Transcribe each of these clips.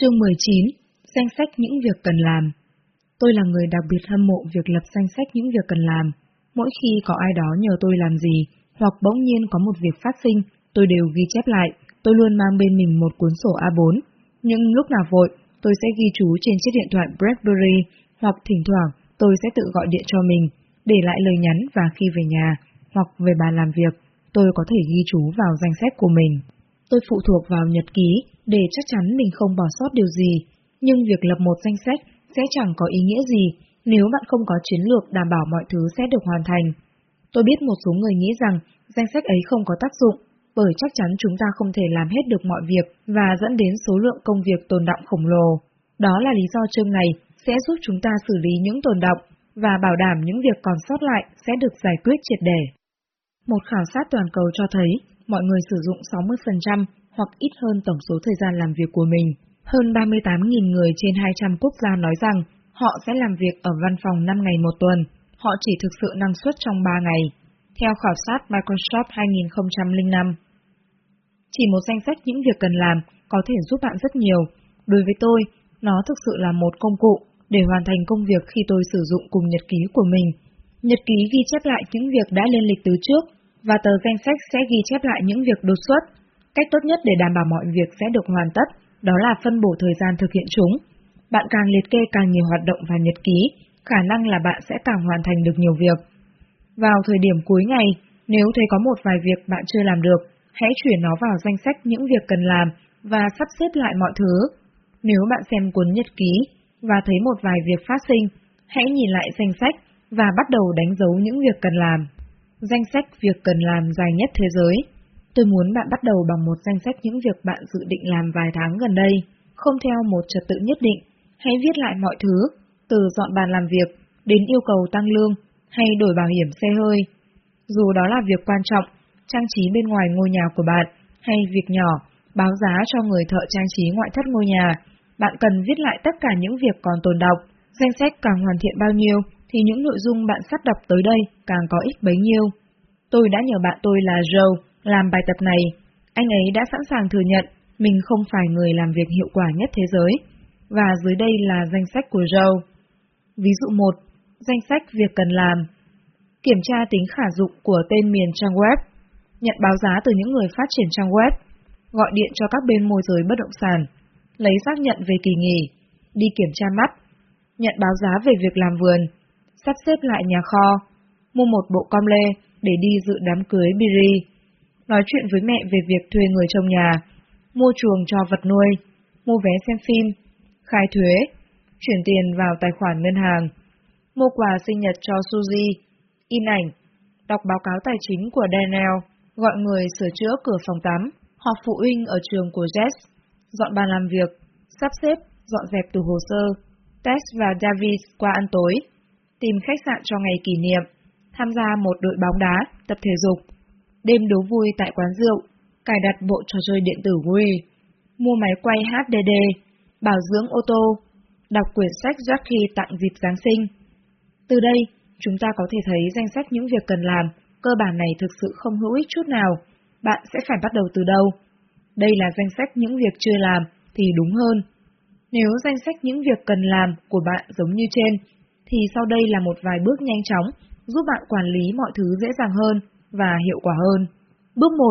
Chương 19 Danh sách những việc cần làm Tôi là người đặc biệt hâm mộ việc lập danh sách những việc cần làm. Mỗi khi có ai đó nhờ tôi làm gì, hoặc bỗng nhiên có một việc phát sinh, tôi đều ghi chép lại. Tôi luôn mang bên mình một cuốn sổ A4. Nhưng lúc nào vội, tôi sẽ ghi chú trên chiếc điện thoại BlackBerry, hoặc thỉnh thoảng tôi sẽ tự gọi điện cho mình, để lại lời nhắn và khi về nhà, hoặc về bàn làm việc, tôi có thể ghi chú vào danh sách của mình. Tôi phụ thuộc vào nhật ký để chắc chắn mình không bỏ sót điều gì, nhưng việc lập một danh sách sẽ chẳng có ý nghĩa gì nếu bạn không có chiến lược đảm bảo mọi thứ sẽ được hoàn thành. Tôi biết một số người nghĩ rằng danh sách ấy không có tác dụng, bởi chắc chắn chúng ta không thể làm hết được mọi việc và dẫn đến số lượng công việc tồn động khổng lồ. Đó là lý do chương này sẽ giúp chúng ta xử lý những tồn động và bảo đảm những việc còn sót lại sẽ được giải quyết triệt để. Một khảo sát toàn cầu cho thấy mọi người sử dụng 60% hoặc ít hơn tổng số thời gian làm việc của mình. Hơn 38.000 người trên 200 quốc gia nói rằng họ sẽ làm việc ở văn phòng 5 ngày một tuần, họ chỉ thực sự năng suất trong 3 ngày, theo khảo sát Microsoft 2005. Chỉ một danh sách những việc cần làm có thể giúp bạn rất nhiều. Đối với tôi, nó thực sự là một công cụ để hoàn thành công việc khi tôi sử dụng cùng nhật ký của mình. Nhật ký ghi chép lại những việc đã lên lịch từ trước, và tờ danh sách sẽ ghi chép lại những việc đột xuất. Cách tốt nhất để đảm bảo mọi việc sẽ được hoàn tất, đó là phân bổ thời gian thực hiện chúng. Bạn càng liệt kê càng nhiều hoạt động và nhật ký, khả năng là bạn sẽ càng hoàn thành được nhiều việc. Vào thời điểm cuối ngày, nếu thấy có một vài việc bạn chưa làm được, hãy chuyển nó vào danh sách những việc cần làm và sắp xếp lại mọi thứ. Nếu bạn xem cuốn nhật ký và thấy một vài việc phát sinh, hãy nhìn lại danh sách và bắt đầu đánh dấu những việc cần làm. Danh sách việc cần làm dài nhất thế giới. Tôi muốn bạn bắt đầu bằng một danh sách những việc bạn dự định làm vài tháng gần đây, không theo một trật tự nhất định. Hãy viết lại mọi thứ, từ dọn bàn làm việc đến yêu cầu tăng lương hay đổi bảo hiểm xe hơi. Dù đó là việc quan trọng, trang trí bên ngoài ngôi nhà của bạn, hay việc nhỏ, báo giá cho người thợ trang trí ngoại thất ngôi nhà, bạn cần viết lại tất cả những việc còn tồn đọng. Danh sách càng hoàn thiện bao nhiêu, thì những nội dung bạn sắp đọc tới đây càng có ích bấy nhiêu. Tôi đã nhờ bạn tôi là Joe làm bài tập này. Anh ấy đã sẵn sàng thừa nhận mình không phải người làm việc hiệu quả nhất thế giới. Và dưới đây là danh sách của Joe. Ví dụ 1. Danh sách việc cần làm. Kiểm tra tính khả dụng của tên miền trang web. Nhận báo giá từ những người phát triển trang web. Gọi điện cho các bên môi giới bất động sản. Lấy xác nhận về kỳ nghỉ. Đi kiểm tra mắt. Nhận báo giá về việc làm vườn sắp xếp lại nhà kho, mua một bộ com lê để đi dự đám cưới Biri, nói chuyện với mẹ về việc thuê người trông nhà, mua chuồng cho vật nuôi, mua vé xem phim, khai thuế, chuyển tiền vào tài khoản ngân hàng, mua quà sinh nhật cho Suzy, in ảnh, đọc báo cáo tài chính của Daniel, gọi người sửa chữa cửa phòng tắm, họp phụ huynh ở trường của Jess, dọn bàn làm việc, sắp xếp, dọn dẹp tủ hồ sơ, Tess và David qua ăn tối tìm khách sạn cho ngày kỷ niệm, tham gia một đội bóng đá, tập thể dục, đêm đố vui tại quán rượu, cài đặt bộ trò chơi điện tử Wii, mua máy quay HDD, bảo dưỡng ô tô, đọc quyển sách Jackie tặng dịp Giáng sinh. Từ đây, chúng ta có thể thấy danh sách những việc cần làm, cơ bản này thực sự không hữu ích chút nào. Bạn sẽ phải bắt đầu từ đâu? Đây là danh sách những việc chưa làm, thì đúng hơn. Nếu danh sách những việc cần làm của bạn giống như trên, thì sau đây là một vài bước nhanh chóng giúp bạn quản lý mọi thứ dễ dàng hơn và hiệu quả hơn. Bước 1.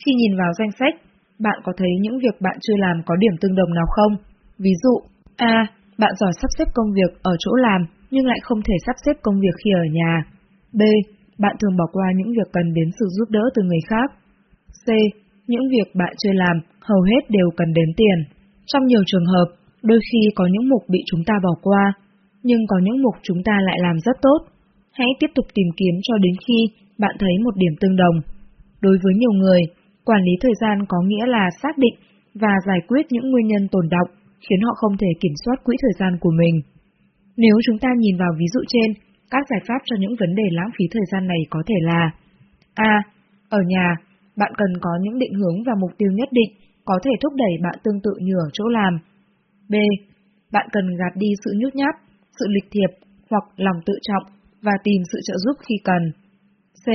Khi nhìn vào danh sách, bạn có thấy những việc bạn chưa làm có điểm tương đồng nào không? Ví dụ, A. Bạn giỏi sắp xếp công việc ở chỗ làm nhưng lại không thể sắp xếp công việc khi ở nhà. B. Bạn thường bỏ qua những việc cần đến sự giúp đỡ từ người khác. C. Những việc bạn chưa làm hầu hết đều cần đến tiền. Trong nhiều trường hợp, đôi khi có những mục bị chúng ta bỏ qua nhưng có những mục chúng ta lại làm rất tốt. Hãy tiếp tục tìm kiếm cho đến khi bạn thấy một điểm tương đồng. Đối với nhiều người, quản lý thời gian có nghĩa là xác định và giải quyết những nguyên nhân tồn động khiến họ không thể kiểm soát quỹ thời gian của mình. Nếu chúng ta nhìn vào ví dụ trên, các giải pháp cho những vấn đề lãng phí thời gian này có thể là A. Ở nhà, bạn cần có những định hướng và mục tiêu nhất định có thể thúc đẩy bạn tương tự như ở chỗ làm. B. Bạn cần gạt đi sự nhút nhát sự lịch thiệp hoặc lòng tự trọng và tìm sự trợ giúp khi cần. C.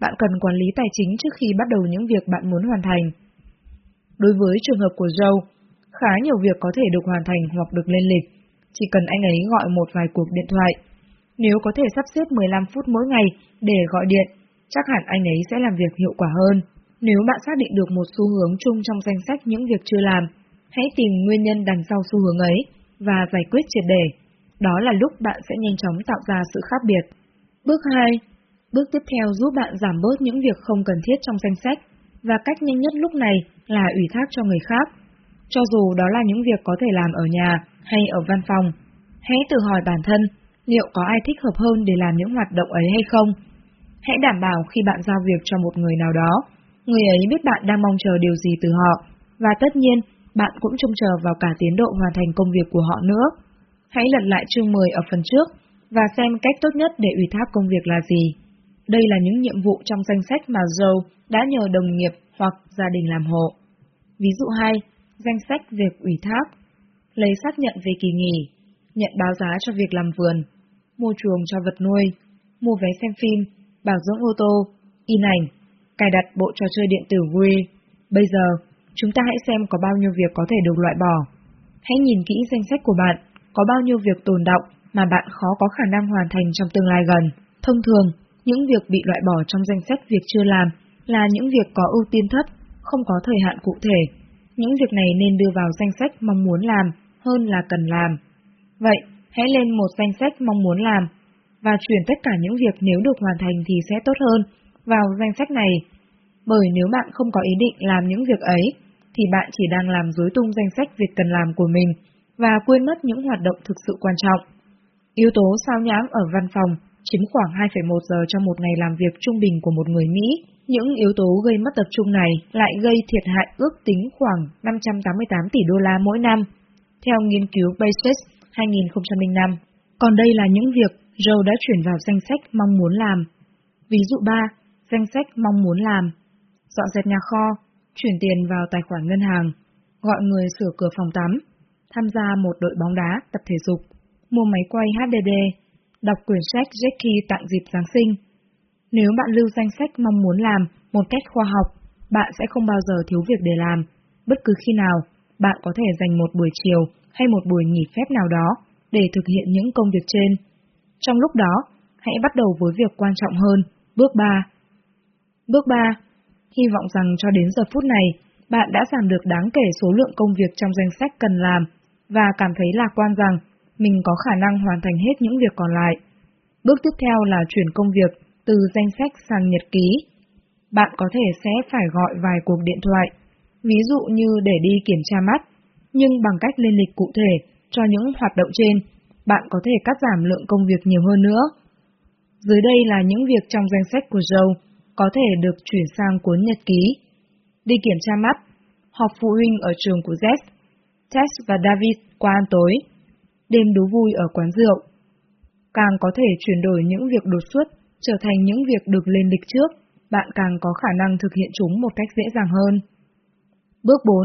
Bạn cần quản lý tài chính trước khi bắt đầu những việc bạn muốn hoàn thành. Đối với trường hợp của Joe, khá nhiều việc có thể được hoàn thành hoặc được lên lịch, chỉ cần anh ấy gọi một vài cuộc điện thoại. Nếu có thể sắp xếp 15 phút mỗi ngày để gọi điện, chắc hẳn anh ấy sẽ làm việc hiệu quả hơn. Nếu bạn xác định được một xu hướng chung trong danh sách những việc chưa làm, hãy tìm nguyên nhân đằng sau xu hướng ấy và giải quyết triệt để. Đó là lúc bạn sẽ nhanh chóng tạo ra sự khác biệt. Bước 2. Bước tiếp theo giúp bạn giảm bớt những việc không cần thiết trong danh sách, và cách nhanh nhất lúc này là ủy thác cho người khác. Cho dù đó là những việc có thể làm ở nhà hay ở văn phòng, hãy tự hỏi bản thân liệu có ai thích hợp hơn để làm những hoạt động ấy hay không. Hãy đảm bảo khi bạn giao việc cho một người nào đó, người ấy biết bạn đang mong chờ điều gì từ họ, và tất nhiên, bạn cũng trông chờ vào cả tiến độ hoàn thành công việc của họ nữa. Hãy lật lại chương 10 ở phần trước và xem cách tốt nhất để ủy thác công việc là gì. Đây là những nhiệm vụ trong danh sách mà Joe đã nhờ đồng nghiệp hoặc gia đình làm hộ. Ví dụ 2. Danh sách việc ủy thác Lấy xác nhận về kỳ nghỉ Nhận báo giá cho việc làm vườn Mua chuồng cho vật nuôi Mua vé xem phim Bảo dưỡng ô tô In ảnh Cài đặt bộ trò chơi điện tử Wii Bây giờ, chúng ta hãy xem có bao nhiêu việc có thể được loại bỏ. Hãy nhìn kỹ danh sách của bạn, có bao nhiêu việc tồn động mà bạn khó có khả năng hoàn thành trong tương lai gần. Thông thường, những việc bị loại bỏ trong danh sách việc chưa làm là những việc có ưu tiên thấp, không có thời hạn cụ thể. Những việc này nên đưa vào danh sách mong muốn làm hơn là cần làm. Vậy, hãy lên một danh sách mong muốn làm và chuyển tất cả những việc nếu được hoàn thành thì sẽ tốt hơn vào danh sách này. Bởi nếu bạn không có ý định làm những việc ấy, thì bạn chỉ đang làm rối tung danh sách việc cần làm của mình và quên mất những hoạt động thực sự quan trọng. Yếu tố sao nhãng ở văn phòng chiếm khoảng 2,1 giờ trong một ngày làm việc trung bình của một người Mỹ. Những yếu tố gây mất tập trung này lại gây thiệt hại ước tính khoảng 588 tỷ đô la mỗi năm, theo nghiên cứu Basis 2005. Còn đây là những việc Joe đã chuyển vào danh sách mong muốn làm. Ví dụ 3. Danh sách mong muốn làm. Dọn dẹp nhà kho, chuyển tiền vào tài khoản ngân hàng, gọi người sửa cửa phòng tắm, tham gia một đội bóng đá tập thể dục, mua máy quay HDD, đọc quyển sách Jackie tặng dịp Giáng sinh. Nếu bạn lưu danh sách mong muốn làm một cách khoa học, bạn sẽ không bao giờ thiếu việc để làm. Bất cứ khi nào, bạn có thể dành một buổi chiều hay một buổi nghỉ phép nào đó để thực hiện những công việc trên. Trong lúc đó, hãy bắt đầu với việc quan trọng hơn, bước 3. Bước 3. Hy vọng rằng cho đến giờ phút này, bạn đã giảm được đáng kể số lượng công việc trong danh sách cần làm và cảm thấy lạc quan rằng mình có khả năng hoàn thành hết những việc còn lại. Bước tiếp theo là chuyển công việc từ danh sách sang nhật ký. Bạn có thể sẽ phải gọi vài cuộc điện thoại, ví dụ như để đi kiểm tra mắt, nhưng bằng cách lên lịch cụ thể cho những hoạt động trên, bạn có thể cắt giảm lượng công việc nhiều hơn nữa. Dưới đây là những việc trong danh sách của Joe có thể được chuyển sang cuốn nhật ký. Đi kiểm tra mắt, họp phụ huynh ở trường của Jess, Tess và David qua ăn tối, đêm đố vui ở quán rượu. Càng có thể chuyển đổi những việc đột xuất trở thành những việc được lên lịch trước, bạn càng có khả năng thực hiện chúng một cách dễ dàng hơn. Bước 4.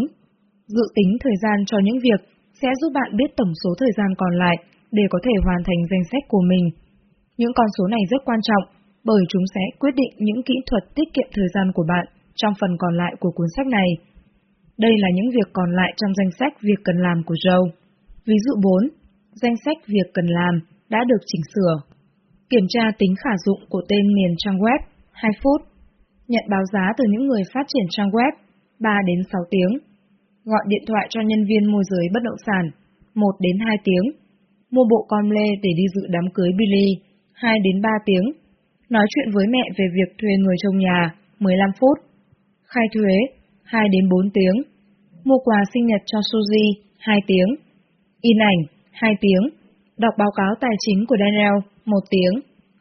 Dự tính thời gian cho những việc sẽ giúp bạn biết tổng số thời gian còn lại để có thể hoàn thành danh sách của mình. Những con số này rất quan trọng bởi chúng sẽ quyết định những kỹ thuật tiết kiệm thời gian của bạn trong phần còn lại của cuốn sách này. Đây là những việc còn lại trong danh sách việc cần làm của Joe. Ví dụ 4 danh sách việc cần làm đã được chỉnh sửa. Kiểm tra tính khả dụng của tên miền trang web 2 phút. Nhận báo giá từ những người phát triển trang web 3 đến 6 tiếng. Gọi điện thoại cho nhân viên môi giới bất động sản 1 đến 2 tiếng. Mua bộ con lê để đi dự đám cưới Billy 2 đến 3 tiếng. Nói chuyện với mẹ về việc thuê người trông nhà 15 phút. Khai thuế 2 đến 4 tiếng. Mua quà sinh nhật cho Suzy 2 tiếng. In ảnh 2 tiếng, đọc báo cáo tài chính của Daniel. 1 tiếng,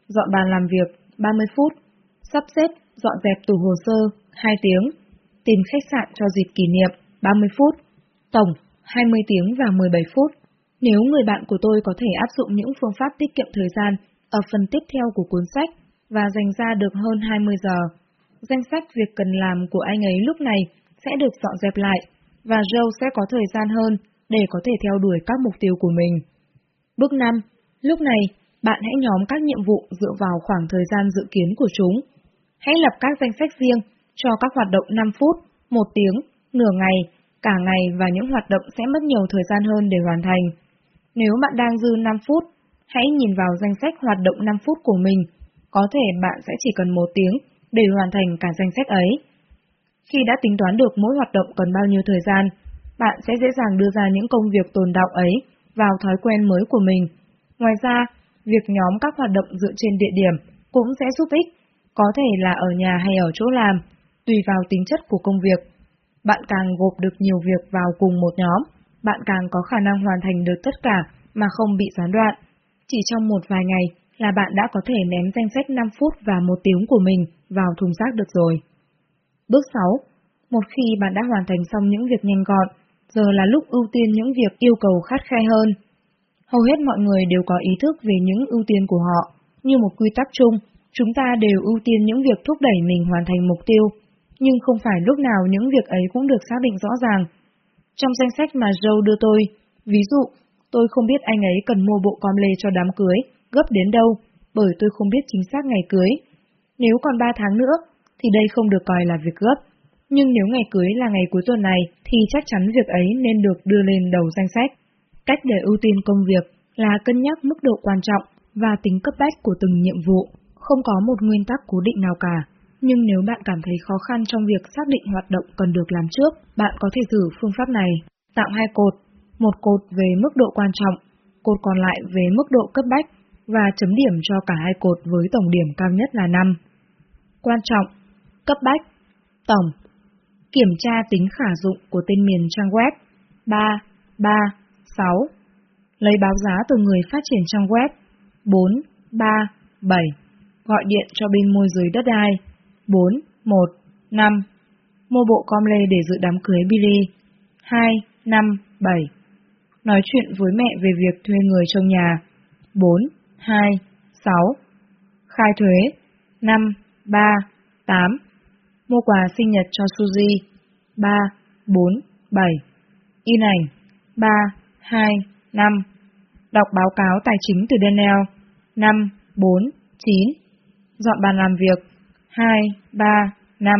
dọn bàn làm việc. 30 phút, sắp xếp, dọn dẹp tủ hồ sơ. 2 tiếng, tìm khách sạn cho dịp kỷ niệm. 30 phút, tổng 20 tiếng và 17 phút. Nếu người bạn của tôi có thể áp dụng những phương pháp tiết kiệm thời gian ở phần tiếp theo của cuốn sách và dành ra được hơn 20 giờ, danh sách việc cần làm của anh ấy lúc này sẽ được dọn dẹp lại và Joe sẽ có thời gian hơn để có thể theo đuổi các mục tiêu của mình. Bước 5. Lúc này, bạn hãy nhóm các nhiệm vụ dựa vào khoảng thời gian dự kiến của chúng. Hãy lập các danh sách riêng cho các hoạt động 5 phút, 1 tiếng, nửa ngày, cả ngày và những hoạt động sẽ mất nhiều thời gian hơn để hoàn thành. Nếu bạn đang dư 5 phút, hãy nhìn vào danh sách hoạt động 5 phút của mình. Có thể bạn sẽ chỉ cần một tiếng để hoàn thành cả danh sách ấy. Khi đã tính toán được mỗi hoạt động cần bao nhiêu thời gian, bạn sẽ dễ dàng đưa ra những công việc tồn động ấy vào thói quen mới của mình. Ngoài ra, việc nhóm các hoạt động dựa trên địa điểm cũng sẽ giúp ích, có thể là ở nhà hay ở chỗ làm, tùy vào tính chất của công việc. Bạn càng gộp được nhiều việc vào cùng một nhóm, bạn càng có khả năng hoàn thành được tất cả mà không bị gián đoạn. Chỉ trong một vài ngày là bạn đã có thể ném danh sách 5 phút và một tiếng của mình vào thùng rác được rồi. Bước 6. Một khi bạn đã hoàn thành xong những việc nhanh gọn, giờ là lúc ưu tiên những việc yêu cầu khắt khe hơn. Hầu hết mọi người đều có ý thức về những ưu tiên của họ. Như một quy tắc chung, chúng ta đều ưu tiên những việc thúc đẩy mình hoàn thành mục tiêu, nhưng không phải lúc nào những việc ấy cũng được xác định rõ ràng. Trong danh sách mà Joe đưa tôi, ví dụ, tôi không biết anh ấy cần mua bộ com lê cho đám cưới, gấp đến đâu, bởi tôi không biết chính xác ngày cưới. Nếu còn 3 tháng nữa, thì đây không được coi là việc gấp. Nhưng nếu ngày cưới là ngày cuối tuần này, thì chắc chắn việc ấy nên được đưa lên đầu danh sách. Cách để ưu tiên công việc là cân nhắc mức độ quan trọng và tính cấp bách của từng nhiệm vụ, không có một nguyên tắc cố định nào cả. Nhưng nếu bạn cảm thấy khó khăn trong việc xác định hoạt động cần được làm trước, bạn có thể thử phương pháp này. Tạo hai cột, một cột về mức độ quan trọng, cột còn lại về mức độ cấp bách, và chấm điểm cho cả hai cột với tổng điểm cao nhất là 5. Quan trọng, cấp bách, tổng. Kiểm tra tính khả dụng của tên miền trang web 3, 3, 6. Lấy báo giá từ người phát triển trang web 4, 3, 7. Gọi điện cho bên môi giới đất đai 4, 1, 5. Mua bộ com lê để dự đám cưới Billy 2, 5, 7. Nói chuyện với mẹ về việc thuê người trong nhà 4, 2, 6. Khai thuế 5, 3, 8. Mua quà sinh nhật cho Suzy 3, 4, 7. In ảnh 3, 2, 5. Đọc báo cáo tài chính từ Daniel 5, 4, 9. Dọn bàn làm việc 2, 3, 5.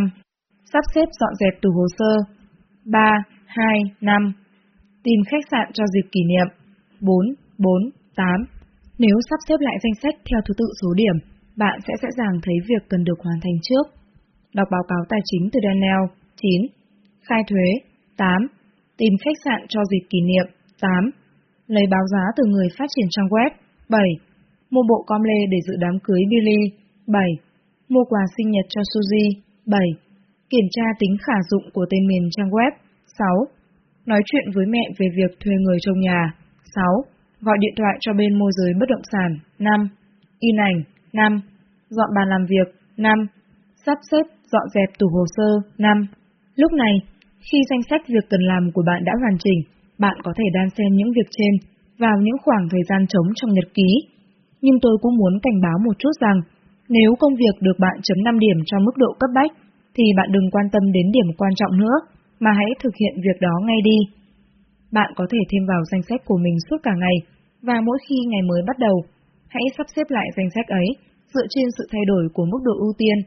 Sắp xếp dọn dẹp tủ hồ sơ 3, 2, 5. Tìm khách sạn cho dịp kỷ niệm 4, 4, 8. Nếu sắp xếp lại danh sách theo thứ tự số điểm, bạn sẽ dễ dàng thấy việc cần được hoàn thành trước. Đọc báo cáo tài chính từ Daniel 9. Khai thuế 8. Tìm khách sạn cho dịp kỷ niệm 8. Lấy báo giá từ người phát triển trang web 7. Mua bộ com lê để dự đám cưới Billy 7. Mua quà sinh nhật cho Suzy 7. Kiểm tra tính khả dụng của tên miền trang web 6. Nói chuyện với mẹ về việc thuê người trong nhà 6. Gọi điện thoại cho bên môi giới bất động sản 5. In ảnh 5. Dọn bàn làm việc 5. Sắp xếp, dọn dẹp tủ hồ sơ 5. Lúc này, khi danh sách việc cần làm của bạn đã hoàn chỉnh, bạn có thể đan xen những việc trên vào những khoảng thời gian trống trong nhật ký. Nhưng tôi cũng muốn cảnh báo một chút rằng, nếu công việc được bạn chấm 5 điểm cho mức độ cấp bách, thì bạn đừng quan tâm đến điểm quan trọng nữa, mà hãy thực hiện việc đó ngay đi. Bạn có thể thêm vào danh sách của mình suốt cả ngày, và mỗi khi ngày mới bắt đầu, hãy sắp xếp lại danh sách ấy dựa trên sự thay đổi của mức độ ưu tiên.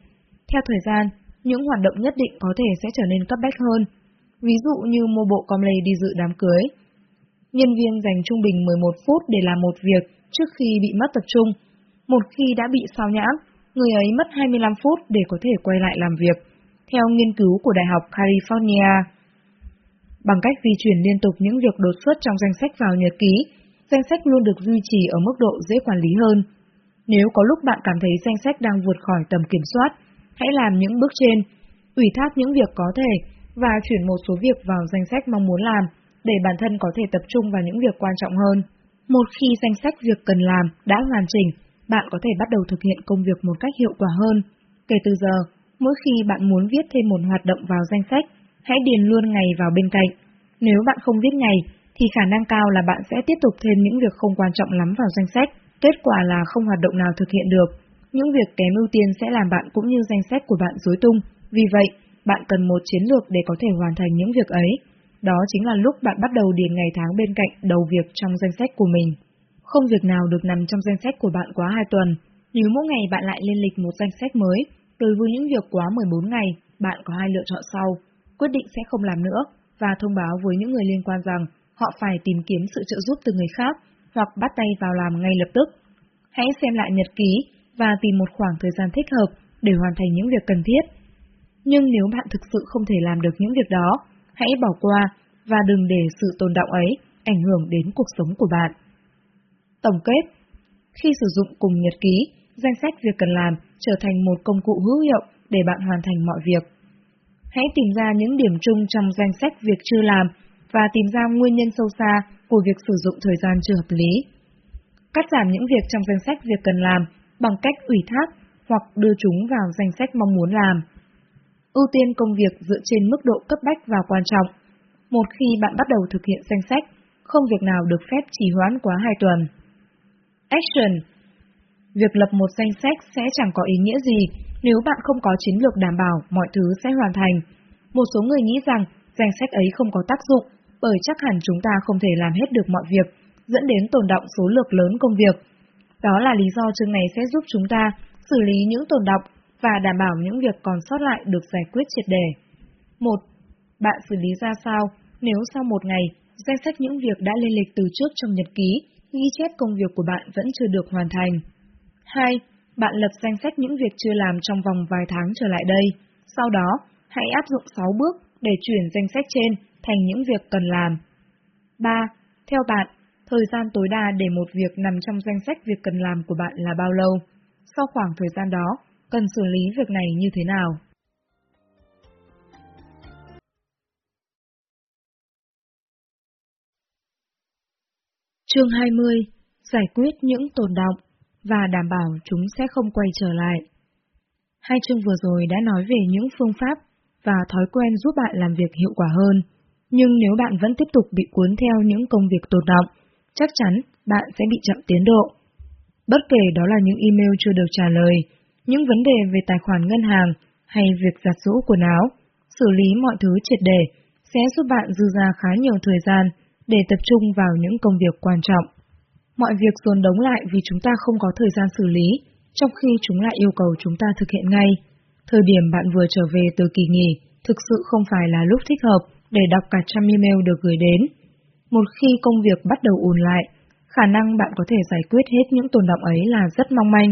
Theo thời gian, những hoạt động nhất định có thể sẽ trở nên cấp bách hơn, ví dụ như mua bộ com lê đi dự đám cưới. Nhân viên dành trung bình 11 phút để làm một việc trước khi bị mất tập trung. Một khi đã bị sao nhãng, người ấy mất 25 phút để có thể quay lại làm việc, theo nghiên cứu của Đại học California. Bằng cách di chuyển liên tục những việc đột xuất trong danh sách vào nhật ký, danh sách luôn được duy trì ở mức độ dễ quản lý hơn. Nếu có lúc bạn cảm thấy danh sách đang vượt khỏi tầm kiểm soát, hãy làm những bước trên, ủy thác những việc có thể và chuyển một số việc vào danh sách mong muốn làm để bản thân có thể tập trung vào những việc quan trọng hơn. Một khi danh sách việc cần làm đã hoàn chỉnh, bạn có thể bắt đầu thực hiện công việc một cách hiệu quả hơn. Kể từ giờ, mỗi khi bạn muốn viết thêm một hoạt động vào danh sách, hãy điền luôn ngày vào bên cạnh. Nếu bạn không viết ngày, thì khả năng cao là bạn sẽ tiếp tục thêm những việc không quan trọng lắm vào danh sách. Kết quả là không hoạt động nào thực hiện được. Những việc kém ưu tiên sẽ làm bạn cũng như danh sách của bạn rối tung. Vì vậy, bạn cần một chiến lược để có thể hoàn thành những việc ấy. Đó chính là lúc bạn bắt đầu điền ngày tháng bên cạnh đầu việc trong danh sách của mình. Không việc nào được nằm trong danh sách của bạn quá 2 tuần. Nếu mỗi ngày bạn lại lên lịch một danh sách mới, đối với những việc quá 14 ngày, bạn có hai lựa chọn sau. Quyết định sẽ không làm nữa, và thông báo với những người liên quan rằng họ phải tìm kiếm sự trợ giúp từ người khác hoặc bắt tay vào làm ngay lập tức. Hãy xem lại nhật ký và tìm một khoảng thời gian thích hợp để hoàn thành những việc cần thiết. Nhưng nếu bạn thực sự không thể làm được những việc đó, hãy bỏ qua và đừng để sự tồn động ấy ảnh hưởng đến cuộc sống của bạn. Tổng kết Khi sử dụng cùng nhật ký, danh sách việc cần làm trở thành một công cụ hữu hiệu để bạn hoàn thành mọi việc. Hãy tìm ra những điểm chung trong danh sách việc chưa làm và tìm ra nguyên nhân sâu xa của việc sử dụng thời gian chưa hợp lý. Cắt giảm những việc trong danh sách việc cần làm bằng cách ủy thác hoặc đưa chúng vào danh sách mong muốn làm. Ưu tiên công việc dựa trên mức độ cấp bách và quan trọng. Một khi bạn bắt đầu thực hiện danh sách, không việc nào được phép trì hoãn quá 2 tuần. Action Việc lập một danh sách sẽ chẳng có ý nghĩa gì nếu bạn không có chiến lược đảm bảo mọi thứ sẽ hoàn thành. Một số người nghĩ rằng danh sách ấy không có tác dụng bởi chắc hẳn chúng ta không thể làm hết được mọi việc, dẫn đến tồn động số lượng lớn công việc. Đó là lý do chương này sẽ giúp chúng ta xử lý những tồn đọng và đảm bảo những việc còn sót lại được giải quyết triệt đề. 1. Bạn xử lý ra sao nếu sau một ngày, danh sách những việc đã lên lịch từ trước trong nhật ký, ghi chép công việc của bạn vẫn chưa được hoàn thành? 2. Bạn lập danh sách những việc chưa làm trong vòng vài tháng trở lại đây. Sau đó, hãy áp dụng 6 bước để chuyển danh sách trên thành những việc cần làm. 3. Theo bạn, thời gian tối đa để một việc nằm trong danh sách việc cần làm của bạn là bao lâu? Sau khoảng thời gian đó, cần xử lý việc này như thế nào? Chương 20. Giải quyết những tồn động và đảm bảo chúng sẽ không quay trở lại. Hai chương vừa rồi đã nói về những phương pháp và thói quen giúp bạn làm việc hiệu quả hơn. Nhưng nếu bạn vẫn tiếp tục bị cuốn theo những công việc tồn động, chắc chắn bạn sẽ bị chậm tiến độ. Bất kể đó là những email chưa được trả lời, những vấn đề về tài khoản ngân hàng hay việc giặt rũ quần áo, xử lý mọi thứ triệt đề sẽ giúp bạn dư ra khá nhiều thời gian để tập trung vào những công việc quan trọng. Mọi việc dồn đống lại vì chúng ta không có thời gian xử lý, trong khi chúng lại yêu cầu chúng ta thực hiện ngay. Thời điểm bạn vừa trở về từ kỳ nghỉ thực sự không phải là lúc thích hợp để đọc cả trăm email được gửi đến. Một khi công việc bắt đầu ùn lại, khả năng bạn có thể giải quyết hết những tồn động ấy là rất mong manh,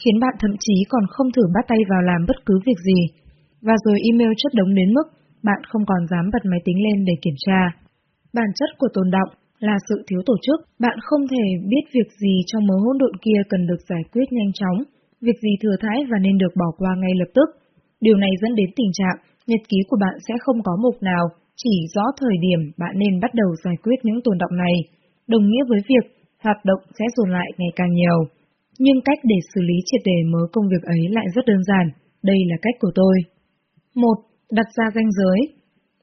khiến bạn thậm chí còn không thử bắt tay vào làm bất cứ việc gì. Và rồi email chất đống đến mức bạn không còn dám bật máy tính lên để kiểm tra. Bản chất của tồn động là sự thiếu tổ chức, bạn không thể biết việc gì trong mớ hỗn độn kia cần được giải quyết nhanh chóng, việc gì thừa thãi và nên được bỏ qua ngay lập tức. Điều này dẫn đến tình trạng nhật ký của bạn sẽ không có mục nào chỉ rõ thời điểm bạn nên bắt đầu giải quyết những tồn động này, đồng nghĩa với việc hoạt động sẽ dồn lại ngày càng nhiều. Nhưng cách để xử lý triệt đề mớ công việc ấy lại rất đơn giản, đây là cách của tôi. 1. Đặt ra ranh giới.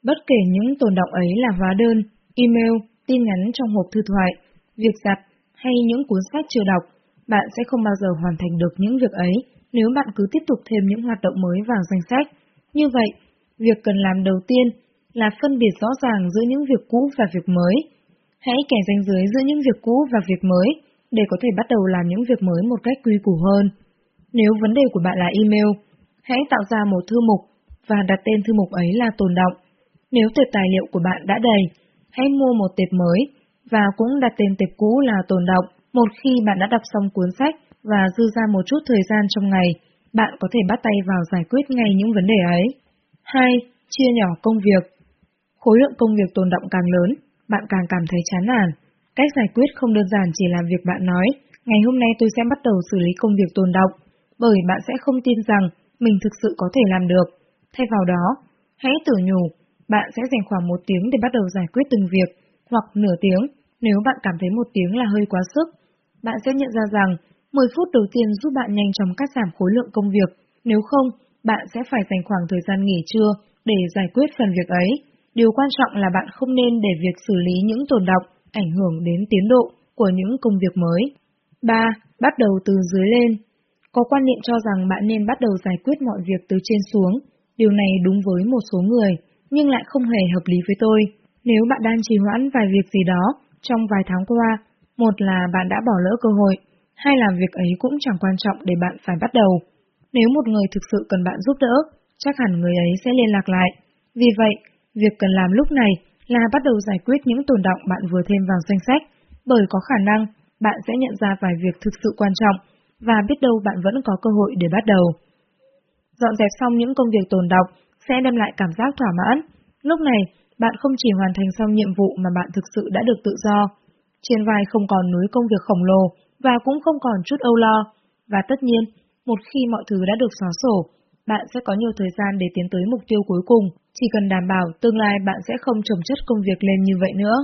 Bất kể những tồn động ấy là hóa đơn, email, tin nhắn trong hộp thư thoại, việc giặt hay những cuốn sách chưa đọc, bạn sẽ không bao giờ hoàn thành được những việc ấy nếu bạn cứ tiếp tục thêm những hoạt động mới vào danh sách. Như vậy, việc cần làm đầu tiên là phân biệt rõ ràng giữa những việc cũ và việc mới. Hãy kẻ ranh giới giữa những việc cũ và việc mới để có thể bắt đầu làm những việc mới một cách quy củ hơn. Nếu vấn đề của bạn là email, hãy tạo ra một thư mục và đặt tên thư mục ấy là tồn động. Nếu tệp tài liệu của bạn đã đầy, hãy mua một tệp mới và cũng đặt tên tệp cũ là tồn động. Một khi bạn đã đọc xong cuốn sách và dư ra một chút thời gian trong ngày, bạn có thể bắt tay vào giải quyết ngay những vấn đề ấy. 2. Chia nhỏ công việc Khối lượng công việc tồn động càng lớn, bạn càng cảm thấy chán nản. Cách giải quyết không đơn giản chỉ làm việc bạn nói, ngày hôm nay tôi sẽ bắt đầu xử lý công việc tồn động, bởi bạn sẽ không tin rằng mình thực sự có thể làm được. Thay vào đó, hãy tự nhủ, bạn sẽ dành khoảng một tiếng để bắt đầu giải quyết từng việc, hoặc nửa tiếng nếu bạn cảm thấy một tiếng là hơi quá sức. Bạn sẽ nhận ra rằng 10 phút đầu tiên giúp bạn nhanh chóng cắt giảm khối lượng công việc, nếu không, bạn sẽ phải dành khoảng thời gian nghỉ trưa để giải quyết phần việc ấy. Điều quan trọng là bạn không nên để việc xử lý những tồn động ảnh hưởng đến tiến độ của những công việc mới. 3. Bắt đầu từ dưới lên. Có quan niệm cho rằng bạn nên bắt đầu giải quyết mọi việc từ trên xuống. Điều này đúng với một số người, nhưng lại không hề hợp lý với tôi. Nếu bạn đang trì hoãn vài việc gì đó trong vài tháng qua, một là bạn đã bỏ lỡ cơ hội, hai là việc ấy cũng chẳng quan trọng để bạn phải bắt đầu. Nếu một người thực sự cần bạn giúp đỡ, chắc hẳn người ấy sẽ liên lạc lại. Vì vậy, việc cần làm lúc này là bắt đầu giải quyết những tồn động bạn vừa thêm vào danh sách, bởi có khả năng bạn sẽ nhận ra vài việc thực sự quan trọng, và biết đâu bạn vẫn có cơ hội để bắt đầu. Dọn dẹp xong những công việc tồn động sẽ đem lại cảm giác thỏa mãn. Lúc này, bạn không chỉ hoàn thành xong nhiệm vụ mà bạn thực sự đã được tự do. Trên vai không còn núi công việc khổng lồ và cũng không còn chút âu lo. Và tất nhiên, một khi mọi thứ đã được xóa sổ, bạn sẽ có nhiều thời gian để tiến tới mục tiêu cuối cùng, chỉ cần đảm bảo tương lai bạn sẽ không trồng chất công việc lên như vậy nữa.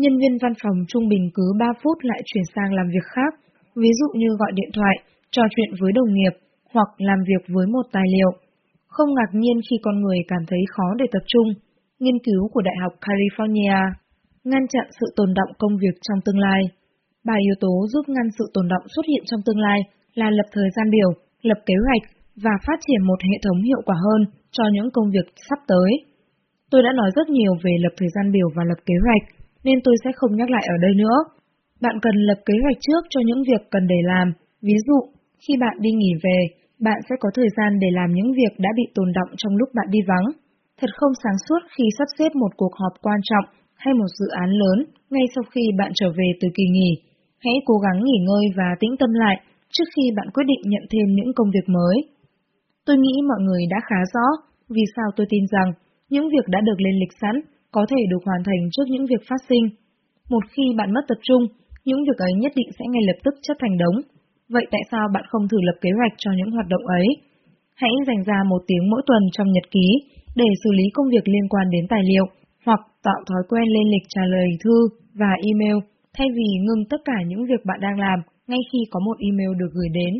Nhân viên văn phòng trung bình cứ 3 phút lại chuyển sang làm việc khác, ví dụ như gọi điện thoại, trò chuyện với đồng nghiệp, hoặc làm việc với một tài liệu. Không ngạc nhiên khi con người cảm thấy khó để tập trung. Nghiên cứu của Đại học California ngăn chặn sự tồn động công việc trong tương lai. Ba yếu tố giúp ngăn sự tồn động xuất hiện trong tương lai là lập thời gian biểu, lập kế hoạch và phát triển một hệ thống hiệu quả hơn cho những công việc sắp tới. Tôi đã nói rất nhiều về lập thời gian biểu và lập kế hoạch, nên tôi sẽ không nhắc lại ở đây nữa. Bạn cần lập kế hoạch trước cho những việc cần để làm, ví dụ, khi bạn đi nghỉ về, bạn sẽ có thời gian để làm những việc đã bị tồn động trong lúc bạn đi vắng. Thật không sáng suốt khi sắp xếp một cuộc họp quan trọng hay một dự án lớn ngay sau khi bạn trở về từ kỳ nghỉ. Hãy cố gắng nghỉ ngơi và tĩnh tâm lại trước khi bạn quyết định nhận thêm những công việc mới. Tôi nghĩ mọi người đã khá rõ vì sao tôi tin rằng những việc đã được lên lịch sẵn có thể được hoàn thành trước những việc phát sinh. Một khi bạn mất tập trung, những việc ấy nhất định sẽ ngay lập tức chất thành đống Vậy tại sao bạn không thử lập kế hoạch cho những hoạt động ấy? Hãy dành ra một tiếng mỗi tuần trong nhật ký để xử lý công việc liên quan đến tài liệu, hoặc tạo thói quen lên lịch trả lời thư và email, thay vì ngừng tất cả những việc bạn đang làm ngay khi có một email được gửi đến.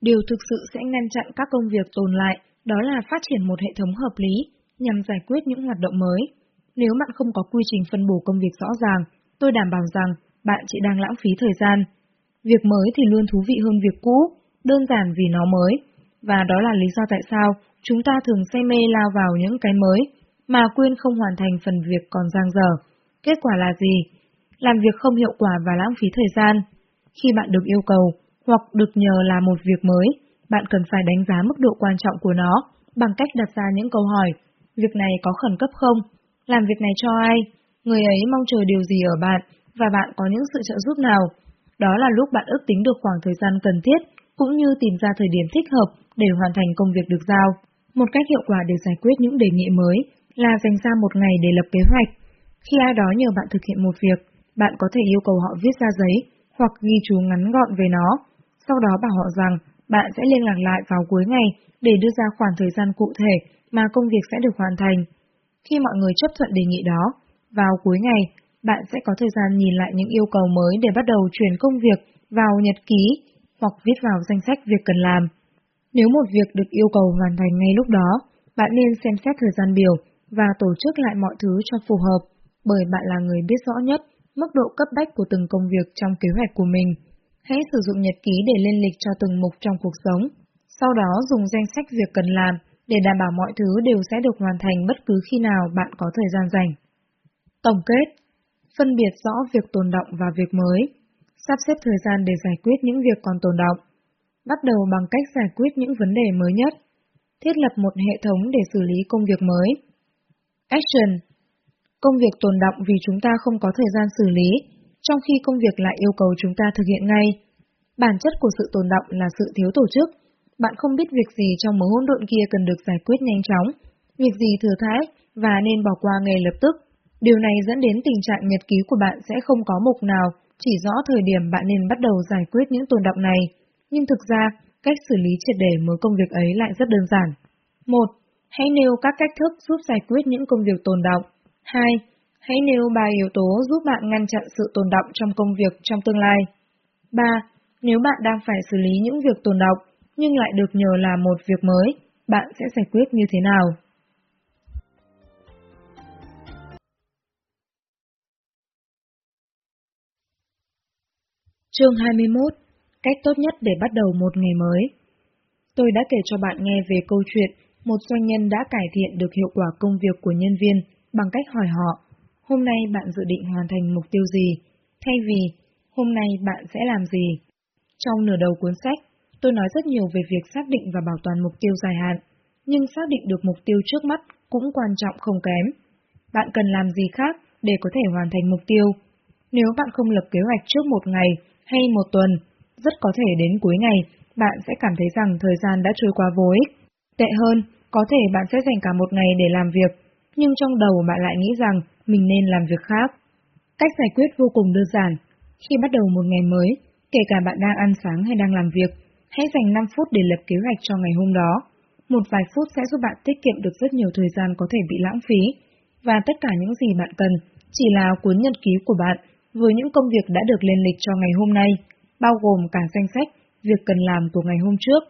Điều thực sự sẽ ngăn chặn các công việc tồn lại, đó là phát triển một hệ thống hợp lý nhằm giải quyết những hoạt động mới. Nếu bạn không có quy trình phân bổ công việc rõ ràng, tôi đảm bảo rằng bạn chỉ đang lãng phí thời gian Việc mới thì luôn thú vị hơn việc cũ, đơn giản vì nó mới. Và đó là lý do tại sao chúng ta thường say mê lao vào những cái mới, mà quên không hoàn thành phần việc còn dang dở. Kết quả là gì? Làm việc không hiệu quả và lãng phí thời gian. Khi bạn được yêu cầu, hoặc được nhờ làm một việc mới, bạn cần phải đánh giá mức độ quan trọng của nó bằng cách đặt ra những câu hỏi. Việc này có khẩn cấp không? Làm việc này cho ai? Người ấy mong chờ điều gì ở bạn? Và bạn có những sự trợ giúp nào? Đó là lúc bạn ước tính được khoảng thời gian cần thiết, cũng như tìm ra thời điểm thích hợp để hoàn thành công việc được giao. Một cách hiệu quả để giải quyết những đề nghị mới là dành ra một ngày để lập kế hoạch. Khi ai đó nhờ bạn thực hiện một việc, bạn có thể yêu cầu họ viết ra giấy hoặc ghi chú ngắn gọn về nó, sau đó bảo họ rằng bạn sẽ liên lạc lại vào cuối ngày để đưa ra khoảng thời gian cụ thể mà công việc sẽ được hoàn thành. Khi mọi người chấp thuận đề nghị đó, vào cuối ngày, bạn sẽ có thời gian nhìn lại những yêu cầu mới để bắt đầu chuyển công việc vào nhật ký hoặc viết vào danh sách việc cần làm. Nếu một việc được yêu cầu hoàn thành ngay lúc đó, bạn nên xem xét thời gian biểu và tổ chức lại mọi thứ cho phù hợp, bởi bạn là người biết rõ nhất mức độ cấp bách của từng công việc trong kế hoạch của mình. Hãy sử dụng nhật ký để lên lịch cho từng mục trong cuộc sống, sau đó dùng danh sách việc cần làm để đảm bảo mọi thứ đều sẽ được hoàn thành bất cứ khi nào bạn có thời gian rảnh. Tổng kết phân biệt rõ việc tồn động và việc mới, sắp xếp thời gian để giải quyết những việc còn tồn động, bắt đầu bằng cách giải quyết những vấn đề mới nhất, thiết lập một hệ thống để xử lý công việc mới. Action Công việc tồn động vì chúng ta không có thời gian xử lý, trong khi công việc lại yêu cầu chúng ta thực hiện ngay. Bản chất của sự tồn động là sự thiếu tổ chức. Bạn không biết việc gì trong mớ hỗn độn kia cần được giải quyết nhanh chóng, việc gì thừa thãi và nên bỏ qua ngay lập tức. Điều này dẫn đến tình trạng nhật ký của bạn sẽ không có mục nào chỉ rõ thời điểm bạn nên bắt đầu giải quyết những tồn động này, nhưng thực ra, cách xử lý triệt để mối công việc ấy lại rất đơn giản. 1. Hãy nêu các cách thức giúp giải quyết những công việc tồn động. 2. Hãy nêu 3 yếu tố giúp bạn ngăn chặn sự tồn động trong công việc trong tương lai. 3. Nếu bạn đang phải xử lý những việc tồn động, nhưng lại được nhờ làm một việc mới, bạn sẽ giải quyết như thế nào? Chương 21 Cách tốt nhất để bắt đầu một ngày mới Tôi đã kể cho bạn nghe về câu chuyện một doanh nhân đã cải thiện được hiệu quả công việc của nhân viên bằng cách hỏi họ hôm nay bạn dự định hoàn thành mục tiêu gì, thay vì hôm nay bạn sẽ làm gì. Trong nửa đầu cuốn sách, tôi nói rất nhiều về việc xác định và bảo toàn mục tiêu dài hạn, nhưng xác định được mục tiêu trước mắt cũng quan trọng không kém. bạn cần làm gì khác để có thể hoàn thành mục tiêu. Nếu bạn không lập kế hoạch trước một ngày hay một tuần, rất có thể đến cuối ngày, bạn sẽ cảm thấy rằng thời gian đã trôi qua vô ích. Tệ hơn, có thể bạn sẽ dành cả một ngày để làm việc, nhưng trong đầu bạn lại nghĩ rằng mình nên làm việc khác. Cách giải quyết vô cùng đơn giản. Khi bắt đầu một ngày mới, kể cả bạn đang ăn sáng hay đang làm việc, hãy dành 5 phút để lập kế hoạch cho ngày hôm đó. Một vài phút sẽ giúp bạn tiết kiệm được rất nhiều thời gian có thể bị lãng phí, và tất cả những gì bạn cần chỉ là cuốn nhật ký của bạn với những công việc đã được lên lịch cho ngày hôm nay, bao gồm cả danh sách việc cần làm của ngày hôm trước.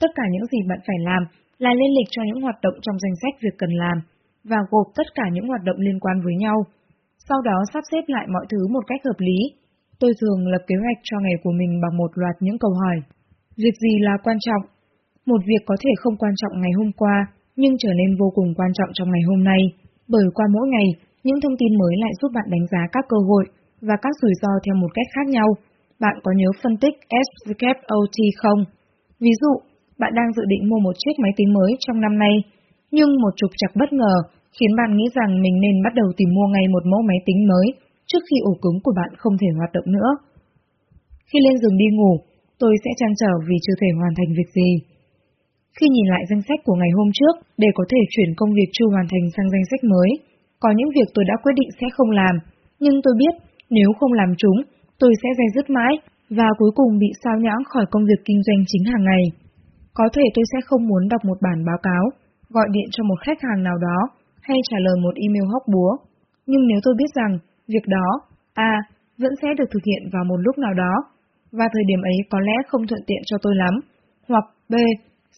Tất cả những gì bạn phải làm là lên lịch cho những hoạt động trong danh sách việc cần làm và gộp tất cả những hoạt động liên quan với nhau. Sau đó sắp xếp lại mọi thứ một cách hợp lý. Tôi thường lập kế hoạch cho ngày của mình bằng một loạt những câu hỏi. Việc gì là quan trọng? Một việc có thể không quan trọng ngày hôm qua, nhưng trở nên vô cùng quan trọng trong ngày hôm nay, bởi qua mỗi ngày, những thông tin mới lại giúp bạn đánh giá các cơ hội và các rủi ro theo một cách khác nhau. Bạn có nhớ phân tích SWOT không? Ví dụ, bạn đang dự định mua một chiếc máy tính mới trong năm nay, nhưng một trục trặc bất ngờ khiến bạn nghĩ rằng mình nên bắt đầu tìm mua ngay một mẫu máy tính mới trước khi ổ cứng của bạn không thể hoạt động nữa. Khi lên giường đi ngủ, tôi sẽ chăn trở vì chưa thể hoàn thành việc gì. Khi nhìn lại danh sách của ngày hôm trước để có thể chuyển công việc chưa hoàn thành sang danh sách mới, có những việc tôi đã quyết định sẽ không làm, nhưng tôi biết nếu không làm chúng, tôi sẽ dây dứt mãi và cuối cùng bị sao nhãng khỏi công việc kinh doanh chính hàng ngày. Có thể tôi sẽ không muốn đọc một bản báo cáo, gọi điện cho một khách hàng nào đó hay trả lời một email hóc búa. Nhưng nếu tôi biết rằng việc đó, A, vẫn sẽ được thực hiện vào một lúc nào đó, và thời điểm ấy có lẽ không thuận tiện cho tôi lắm, hoặc B,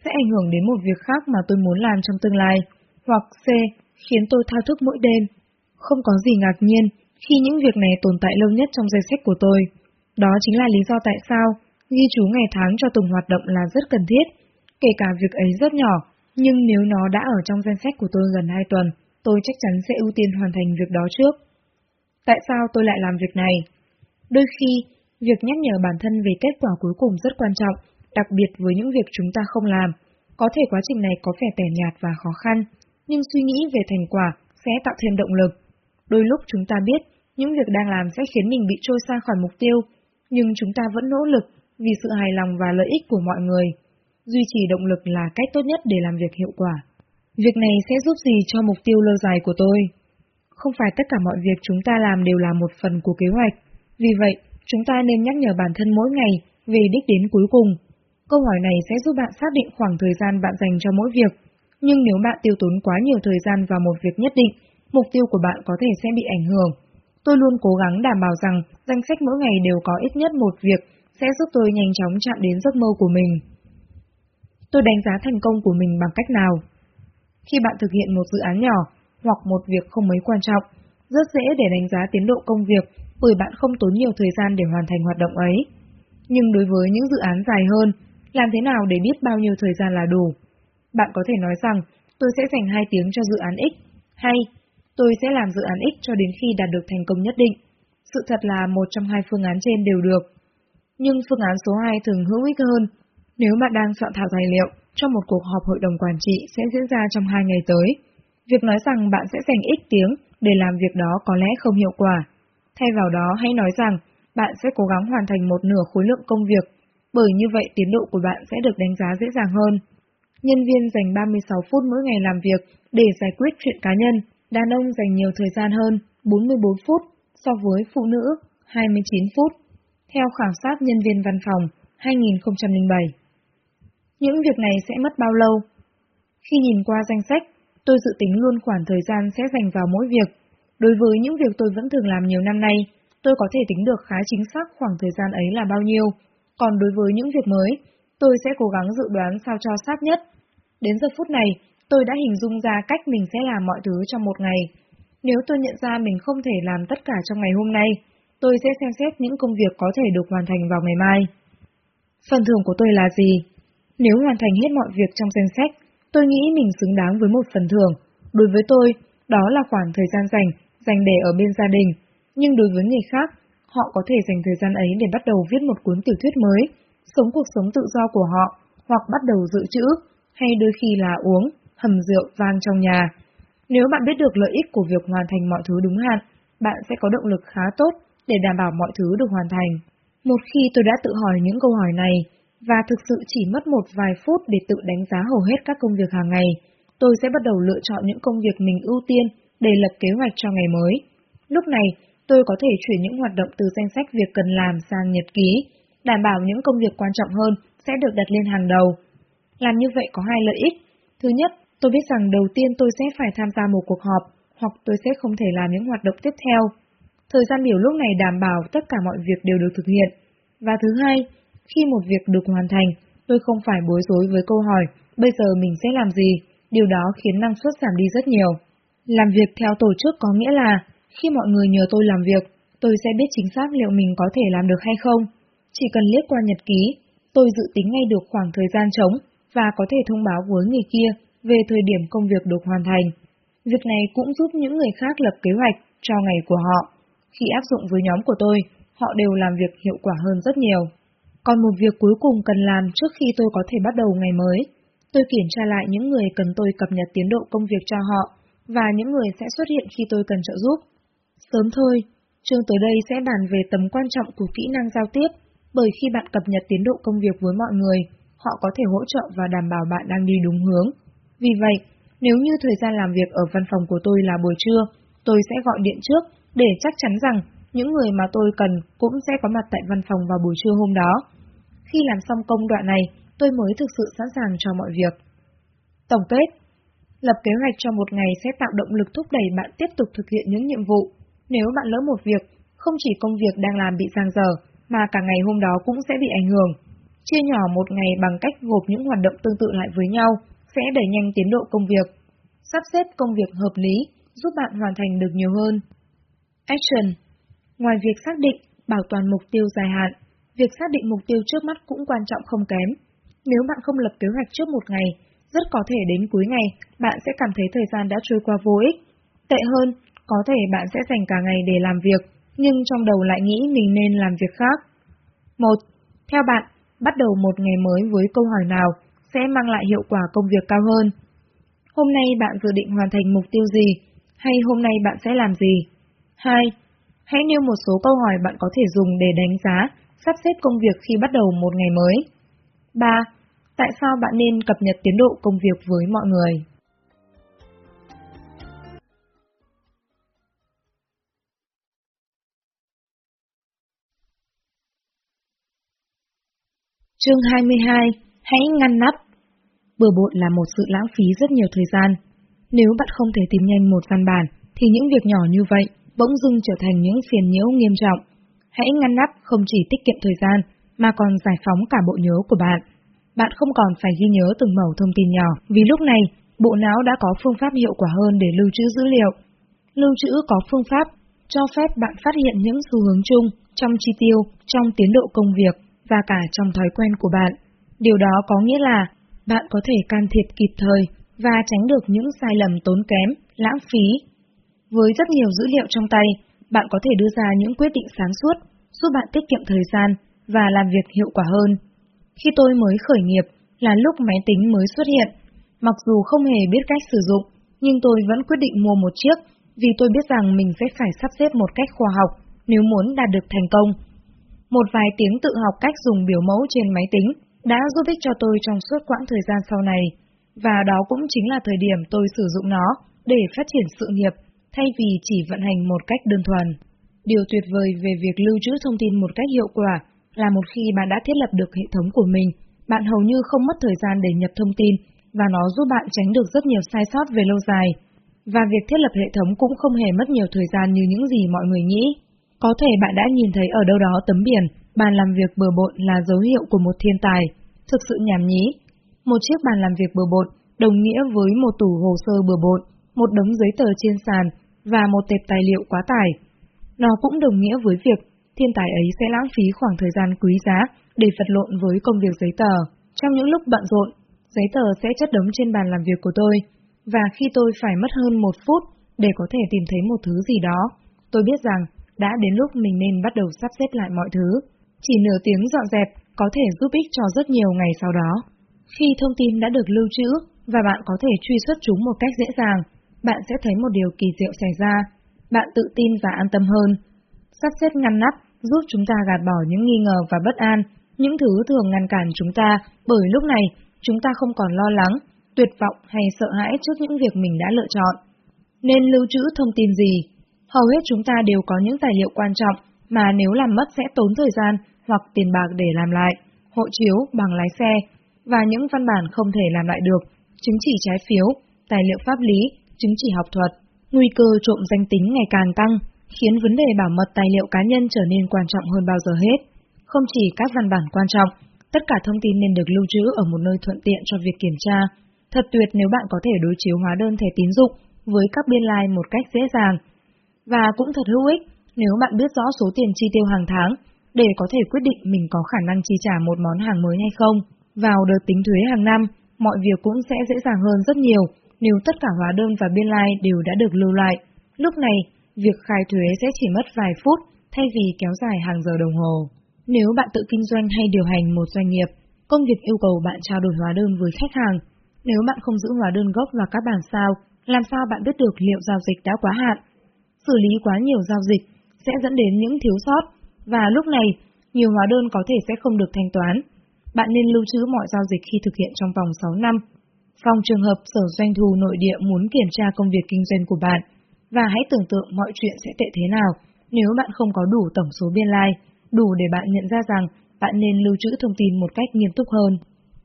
sẽ ảnh hưởng đến một việc khác mà tôi muốn làm trong tương lai, hoặc C, khiến tôi thao thức mỗi đêm. Không có gì ngạc nhiên khi những việc này tồn tại lâu nhất trong danh sách của tôi. Đó chính là lý do tại sao ghi chú ngày tháng cho từng hoạt động là rất cần thiết, kể cả việc ấy rất nhỏ, nhưng nếu nó đã ở trong danh sách của tôi gần 2 tuần, tôi chắc chắn sẽ ưu tiên hoàn thành việc đó trước. Tại sao tôi lại làm việc này? Đôi khi, việc nhắc nhở bản thân về kết quả cuối cùng rất quan trọng, đặc biệt với những việc chúng ta không làm. Có thể quá trình này có vẻ tẻ nhạt và khó khăn, nhưng suy nghĩ về thành quả sẽ tạo thêm động lực. Đôi lúc chúng ta biết những việc đang làm sẽ khiến mình bị trôi xa khỏi mục tiêu, nhưng chúng ta vẫn nỗ lực vì sự hài lòng và lợi ích của mọi người. Duy trì động lực là cách tốt nhất để làm việc hiệu quả. Việc này sẽ giúp gì cho mục tiêu lâu dài của tôi? Không phải tất cả mọi việc chúng ta làm đều là một phần của kế hoạch. Vì vậy, chúng ta nên nhắc nhở bản thân mỗi ngày về đích đến cuối cùng. Câu hỏi này sẽ giúp bạn xác định khoảng thời gian bạn dành cho mỗi việc. Nhưng nếu bạn tiêu tốn quá nhiều thời gian vào một việc nhất định, mục tiêu của bạn có thể sẽ bị ảnh hưởng. Tôi luôn cố gắng đảm bảo rằng danh sách mỗi ngày đều có ít nhất một việc sẽ giúp tôi nhanh chóng chạm đến giấc mơ của mình. Tôi đánh giá thành công của mình bằng cách nào? Khi bạn thực hiện một dự án nhỏ hoặc một việc không mấy quan trọng, rất dễ để đánh giá tiến độ công việc bởi bạn không tốn nhiều thời gian để hoàn thành hoạt động ấy. Nhưng đối với những dự án dài hơn, làm thế nào để biết bao nhiêu thời gian là đủ? Bạn có thể nói rằng, tôi sẽ dành 2 tiếng cho dự án X, hay tôi sẽ làm dự án X cho đến khi đạt được thành công nhất định. Sự thật là một trong hai phương án trên đều được. Nhưng phương án số 2 thường hữu ích hơn. Nếu bạn đang soạn thảo tài liệu cho một cuộc họp hội đồng quản trị sẽ diễn ra trong hai ngày tới, việc nói rằng bạn sẽ dành ít tiếng để làm việc đó có lẽ không hiệu quả. Thay vào đó hãy nói rằng bạn sẽ cố gắng hoàn thành một nửa khối lượng công việc, bởi như vậy tiến độ của bạn sẽ được đánh giá dễ dàng hơn. Nhân viên dành 36 phút mỗi ngày làm việc để giải quyết chuyện cá nhân, đàn ông dành nhiều thời gian hơn, 44 phút, so với phụ nữ, 29 phút, theo khảo sát nhân viên văn phòng 2007. Những việc này sẽ mất bao lâu? Khi nhìn qua danh sách, tôi dự tính luôn khoản thời gian sẽ dành vào mỗi việc. Đối với những việc tôi vẫn thường làm nhiều năm nay, tôi có thể tính được khá chính xác khoảng thời gian ấy là bao nhiêu. Còn đối với những việc mới, tôi sẽ cố gắng dự đoán sao cho sát nhất. Đến giờ phút này, tôi đã hình dung ra cách mình sẽ làm mọi thứ trong một ngày. Nếu tôi nhận ra mình không thể làm tất cả trong ngày hôm nay, tôi sẽ xem xét những công việc có thể được hoàn thành vào ngày mai. Phần thưởng của tôi là gì? Nếu hoàn thành hết mọi việc trong danh sách, tôi nghĩ mình xứng đáng với một phần thưởng. Đối với tôi, đó là khoảng thời gian dành, dành để ở bên gia đình. Nhưng đối với người khác, họ có thể dành thời gian ấy để bắt đầu viết một cuốn tiểu thuyết mới, sống cuộc sống tự do của họ, hoặc bắt đầu dự trữ, hay đôi khi là uống, hầm rượu vang trong nhà. Nếu bạn biết được lợi ích của việc hoàn thành mọi thứ đúng hạn, bạn sẽ có động lực khá tốt để đảm bảo mọi thứ được hoàn thành. Một khi tôi đã tự hỏi những câu hỏi này, và thực sự chỉ mất một vài phút để tự đánh giá hầu hết các công việc hàng ngày, tôi sẽ bắt đầu lựa chọn những công việc mình ưu tiên để lập kế hoạch cho ngày mới. Lúc này, tôi có thể chuyển những hoạt động từ danh sách việc cần làm sang nhật ký, đảm bảo những công việc quan trọng hơn sẽ được đặt lên hàng đầu. Làm như vậy có hai lợi ích. Thứ nhất, tôi biết rằng đầu tiên tôi sẽ phải tham gia một cuộc họp, hoặc tôi sẽ không thể làm những hoạt động tiếp theo. Thời gian biểu lúc này đảm bảo tất cả mọi việc đều được thực hiện. Và thứ hai, khi một việc được hoàn thành, tôi không phải bối rối với câu hỏi, bây giờ mình sẽ làm gì, điều đó khiến năng suất giảm đi rất nhiều. Làm việc theo tổ chức có nghĩa là, khi mọi người nhờ tôi làm việc, tôi sẽ biết chính xác liệu mình có thể làm được hay không. Chỉ cần liếc qua nhật ký, tôi dự tính ngay được khoảng thời gian trống và có thể thông báo với người kia về thời điểm công việc được hoàn thành. Việc này cũng giúp những người khác lập kế hoạch cho ngày của họ. Khi áp dụng với nhóm của tôi, họ đều làm việc hiệu quả hơn rất nhiều. Còn một việc cuối cùng cần làm trước khi tôi có thể bắt đầu ngày mới, tôi kiểm tra lại những người cần tôi cập nhật tiến độ công việc cho họ, và những người sẽ xuất hiện khi tôi cần trợ giúp. Sớm thôi, chương tới đây sẽ bàn về tầm quan trọng của kỹ năng giao tiếp, bởi khi bạn cập nhật tiến độ công việc với mọi người, họ có thể hỗ trợ và đảm bảo bạn đang đi đúng hướng. Vì vậy, nếu như thời gian làm việc ở văn phòng của tôi là buổi trưa, tôi sẽ gọi điện trước để chắc chắn rằng những người mà tôi cần cũng sẽ có mặt tại văn phòng vào buổi trưa hôm đó. Khi làm xong công đoạn này, tôi mới thực sự sẵn sàng cho mọi việc. Tổng kết Lập kế hoạch cho một ngày sẽ tạo động lực thúc đẩy bạn tiếp tục thực hiện những nhiệm vụ. Nếu bạn lỡ một việc, không chỉ công việc đang làm bị giang dở, mà cả ngày hôm đó cũng sẽ bị ảnh hưởng. Chia nhỏ một ngày bằng cách gộp những hoạt động tương tự lại với nhau sẽ đẩy nhanh tiến độ công việc. Sắp xếp công việc hợp lý giúp bạn hoàn thành được nhiều hơn. Action Ngoài việc xác định, bảo toàn mục tiêu dài hạn, việc xác định mục tiêu trước mắt cũng quan trọng không kém. Nếu bạn không lập kế hoạch trước một ngày, rất có thể đến cuối ngày bạn sẽ cảm thấy thời gian đã trôi qua vô ích. Tệ hơn, có thể bạn sẽ dành cả ngày để làm việc, nhưng trong đầu lại nghĩ mình nên làm việc khác. 1. Theo bạn, bắt đầu một ngày mới với câu hỏi nào sẽ mang lại hiệu quả công việc cao hơn? Hôm nay bạn dự định hoàn thành mục tiêu gì? Hay hôm nay bạn sẽ làm gì? 2. Hãy nêu một số câu hỏi bạn có thể dùng để đánh giá, sắp xếp công việc khi bắt đầu một ngày mới. 3. Tại sao bạn nên cập nhật tiến độ công việc với mọi người? Chương 22 Hãy ngăn nắp Bừa bộn là một sự lãng phí rất nhiều thời gian. Nếu bạn không thể tìm nhanh một văn bản, thì những việc nhỏ như vậy bỗng dưng trở thành những phiền nhiễu nghiêm trọng. Hãy ngăn nắp không chỉ tiết kiệm thời gian, mà còn giải phóng cả bộ nhớ của bạn. Bạn không còn phải ghi nhớ từng mẩu thông tin nhỏ, vì lúc này, bộ não đã có phương pháp hiệu quả hơn để lưu trữ dữ liệu. Lưu trữ có phương pháp cho phép bạn phát hiện những xu hướng chung trong chi tiêu, trong tiến độ công việc và cả trong thói quen của bạn. Điều đó có nghĩa là bạn có thể can thiệp kịp thời và tránh được những sai lầm tốn kém, lãng phí với rất nhiều dữ liệu trong tay, bạn có thể đưa ra những quyết định sáng suốt, giúp bạn tiết kiệm thời gian và làm việc hiệu quả hơn. Khi tôi mới khởi nghiệp, là lúc máy tính mới xuất hiện. Mặc dù không hề biết cách sử dụng, nhưng tôi vẫn quyết định mua một chiếc vì tôi biết rằng mình sẽ phải sắp xếp một cách khoa học nếu muốn đạt được thành công. Một vài tiếng tự học cách dùng biểu mẫu trên máy tính đã giúp ích cho tôi trong suốt quãng thời gian sau này, và đó cũng chính là thời điểm tôi sử dụng nó để phát triển sự nghiệp thay vì chỉ vận hành một cách đơn thuần. Điều tuyệt vời về việc lưu trữ thông tin một cách hiệu quả là một khi bạn đã thiết lập được hệ thống của mình, bạn hầu như không mất thời gian để nhập thông tin và nó giúp bạn tránh được rất nhiều sai sót về lâu dài. Và việc thiết lập hệ thống cũng không hề mất nhiều thời gian như những gì mọi người nghĩ. Có thể bạn đã nhìn thấy ở đâu đó tấm biển, bàn làm việc bừa bộn là dấu hiệu của một thiên tài. Thực sự nhảm nhí. Một chiếc bàn làm việc bừa bộn đồng nghĩa với một tủ hồ sơ bừa bộn, một đống giấy tờ trên sàn và một tệp tài liệu quá tải. Nó cũng đồng nghĩa với việc thiên tài ấy sẽ lãng phí khoảng thời gian quý giá để vật lộn với công việc giấy tờ. Trong những lúc bận rộn, giấy tờ sẽ chất đống trên bàn làm việc của tôi, và khi tôi phải mất hơn một phút để có thể tìm thấy một thứ gì đó, tôi biết rằng đã đến lúc mình nên bắt đầu sắp xếp lại mọi thứ. Chỉ nửa tiếng dọn dẹp có thể giúp ích cho rất nhiều ngày sau đó. Khi thông tin đã được lưu trữ và bạn có thể truy xuất chúng một cách dễ dàng, bạn sẽ thấy một điều kỳ diệu xảy ra. Bạn tự tin và an tâm hơn. Sắp xếp ngăn nắp giúp chúng ta gạt bỏ những nghi ngờ và bất an, những thứ thường ngăn cản chúng ta, bởi lúc này chúng ta không còn lo lắng, tuyệt vọng hay sợ hãi trước những việc mình đã lựa chọn. Nên lưu trữ thông tin gì? Hầu hết chúng ta đều có những tài liệu quan trọng mà nếu làm mất sẽ tốn thời gian hoặc tiền bạc để làm lại, hộ chiếu, bằng lái xe, và những văn bản không thể làm lại được, chứng chỉ trái phiếu, tài liệu pháp lý, chứng chỉ học thuật. Nguy cơ trộm danh tính ngày càng tăng, khiến vấn đề bảo mật tài liệu cá nhân trở nên quan trọng hơn bao giờ hết. Không chỉ các văn bản quan trọng, tất cả thông tin nên được lưu trữ ở một nơi thuận tiện cho việc kiểm tra. Thật tuyệt nếu bạn có thể đối chiếu hóa đơn thẻ tín dụng với các biên lai like một cách dễ dàng. Và cũng thật hữu ích nếu bạn biết rõ số tiền chi tiêu hàng tháng để có thể quyết định mình có khả năng chi trả một món hàng mới hay không. Vào đợt tính thuế hàng năm, mọi việc cũng sẽ dễ dàng hơn rất nhiều nếu tất cả hóa đơn và biên lai like đều đã được lưu lại. Lúc này, việc khai thuế sẽ chỉ mất vài phút thay vì kéo dài hàng giờ đồng hồ. Nếu bạn tự kinh doanh hay điều hành một doanh nghiệp, công việc yêu cầu bạn trao đổi hóa đơn với khách hàng. Nếu bạn không giữ hóa đơn gốc và các bản sao, làm sao bạn biết được liệu giao dịch đã quá hạn? Xử lý quá nhiều giao dịch sẽ dẫn đến những thiếu sót, và lúc này, nhiều hóa đơn có thể sẽ không được thanh toán. Bạn nên lưu trữ mọi giao dịch khi thực hiện trong vòng 6 năm. Phòng trường hợp Sở Doanh thu nội địa muốn kiểm tra công việc kinh doanh của bạn, và hãy tưởng tượng mọi chuyện sẽ tệ thế nào nếu bạn không có đủ tổng số biên lai, đủ để bạn nhận ra rằng bạn nên lưu trữ thông tin một cách nghiêm túc hơn.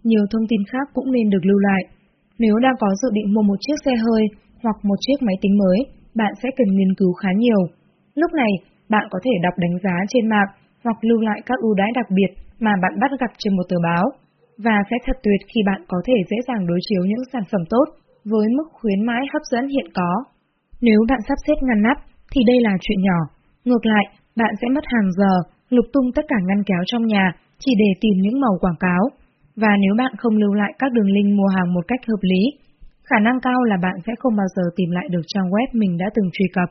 Nhiều thông tin khác cũng nên được lưu lại. Nếu đang có dự định mua một chiếc xe hơi hoặc một chiếc máy tính mới, bạn sẽ cần nghiên cứu khá nhiều. Lúc này, bạn có thể đọc đánh giá trên mạng hoặc lưu lại các ưu đãi đặc biệt mà bạn bắt gặp trên một tờ báo. Và sẽ thật tuyệt khi bạn có thể dễ dàng đối chiếu những sản phẩm tốt với mức khuyến mãi hấp dẫn hiện có. Nếu bạn sắp xếp ngăn nắp, thì đây là chuyện nhỏ. Ngược lại, bạn sẽ mất hàng giờ lục tung tất cả ngăn kéo trong nhà chỉ để tìm những màu quảng cáo. Và nếu bạn không lưu lại các đường link mua hàng một cách hợp lý, khả năng cao là bạn sẽ không bao giờ tìm lại được trang web mình đã từng truy cập.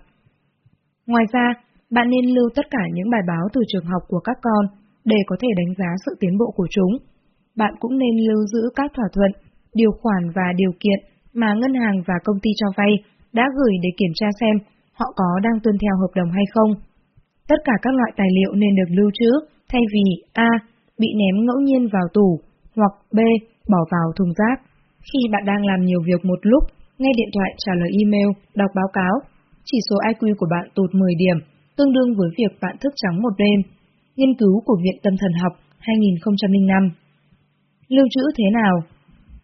Ngoài ra, bạn nên lưu tất cả những bài báo từ trường học của các con để có thể đánh giá sự tiến bộ của chúng. Bạn cũng nên lưu giữ các thỏa thuận, điều khoản và điều kiện mà ngân hàng và công ty cho vay đã gửi để kiểm tra xem họ có đang tuân theo hợp đồng hay không. Tất cả các loại tài liệu nên được lưu trữ, thay vì A. Bị ném ngẫu nhiên vào tủ, hoặc B. Bỏ vào thùng rác. Khi bạn đang làm nhiều việc một lúc, nghe điện thoại trả lời email, đọc báo cáo, chỉ số IQ của bạn tụt 10 điểm, tương đương với việc bạn thức trắng một đêm. Nghiên cứu của Viện Tâm thần học 2005 Lưu trữ thế nào?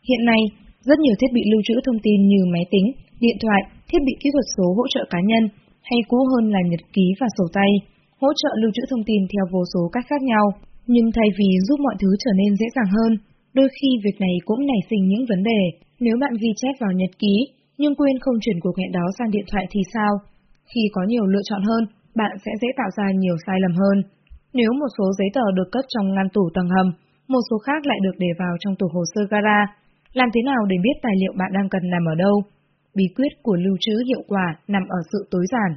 Hiện nay, rất nhiều thiết bị lưu trữ thông tin như máy tính, điện thoại, thiết bị kỹ thuật số hỗ trợ cá nhân, hay cũ hơn là nhật ký và sổ tay, hỗ trợ lưu trữ thông tin theo vô số cách khác nhau. Nhưng thay vì giúp mọi thứ trở nên dễ dàng hơn, đôi khi việc này cũng nảy sinh những vấn đề. Nếu bạn ghi chép vào nhật ký, nhưng quên không chuyển cuộc hẹn đó sang điện thoại thì sao? Khi có nhiều lựa chọn hơn, bạn sẽ dễ tạo ra nhiều sai lầm hơn. Nếu một số giấy tờ được cất trong ngăn tủ tầng hầm, một số khác lại được để vào trong tủ hồ sơ gara, làm thế nào để biết tài liệu bạn đang cần nằm ở đâu? Bí quyết của lưu trữ hiệu quả nằm ở sự tối giản.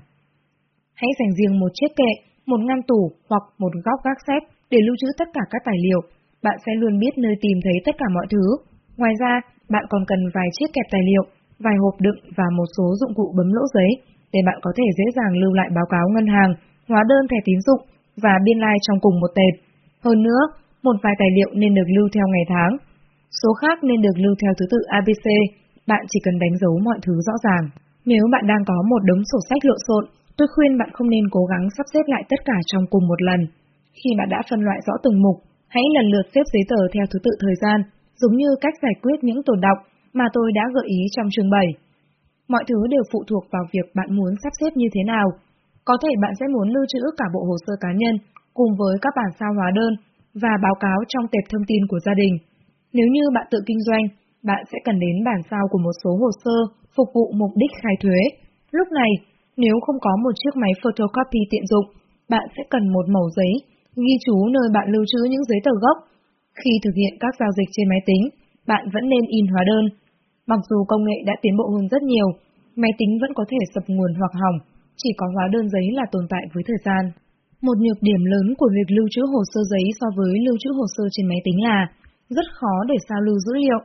Hãy dành riêng một chiếc kệ, một ngăn tủ hoặc một góc gác xếp để lưu trữ tất cả các tài liệu. Bạn sẽ luôn biết nơi tìm thấy tất cả mọi thứ. Ngoài ra, bạn còn cần vài chiếc kẹp tài liệu, vài hộp đựng và một số dụng cụ bấm lỗ giấy để bạn có thể dễ dàng lưu lại báo cáo ngân hàng, hóa đơn thẻ tín dụng và biên lai like trong cùng một tệp. Hơn nữa, một vài tài liệu nên được lưu theo ngày tháng, số khác nên được lưu theo thứ tự ABC, bạn chỉ cần đánh dấu mọi thứ rõ ràng. Nếu bạn đang có một đống sổ sách lộn xộn, tôi khuyên bạn không nên cố gắng sắp xếp lại tất cả trong cùng một lần. Khi bạn đã phân loại rõ từng mục, hãy lần lượt xếp giấy tờ theo thứ tự thời gian, giống như cách giải quyết những tồn động mà tôi đã gợi ý trong chương 7. Mọi thứ đều phụ thuộc vào việc bạn muốn sắp xếp như thế nào. Có thể bạn sẽ muốn lưu trữ cả bộ hồ sơ cá nhân cùng với các bản sao hóa đơn và báo cáo trong tệp thông tin của gia đình. Nếu như bạn tự kinh doanh, bạn sẽ cần đến bản sao của một số hồ sơ phục vụ mục đích khai thuế. Lúc này, nếu không có một chiếc máy photocopy tiện dụng, bạn sẽ cần một mẩu giấy, ghi chú nơi bạn lưu trữ những giấy tờ gốc. Khi thực hiện các giao dịch trên máy tính, bạn vẫn nên in hóa đơn. Mặc dù công nghệ đã tiến bộ hơn rất nhiều, máy tính vẫn có thể sập nguồn hoặc hỏng, chỉ có hóa đơn giấy là tồn tại với thời gian. Một nhược điểm lớn của việc lưu trữ hồ sơ giấy so với lưu trữ hồ sơ trên máy tính là rất khó để sao lưu dữ liệu.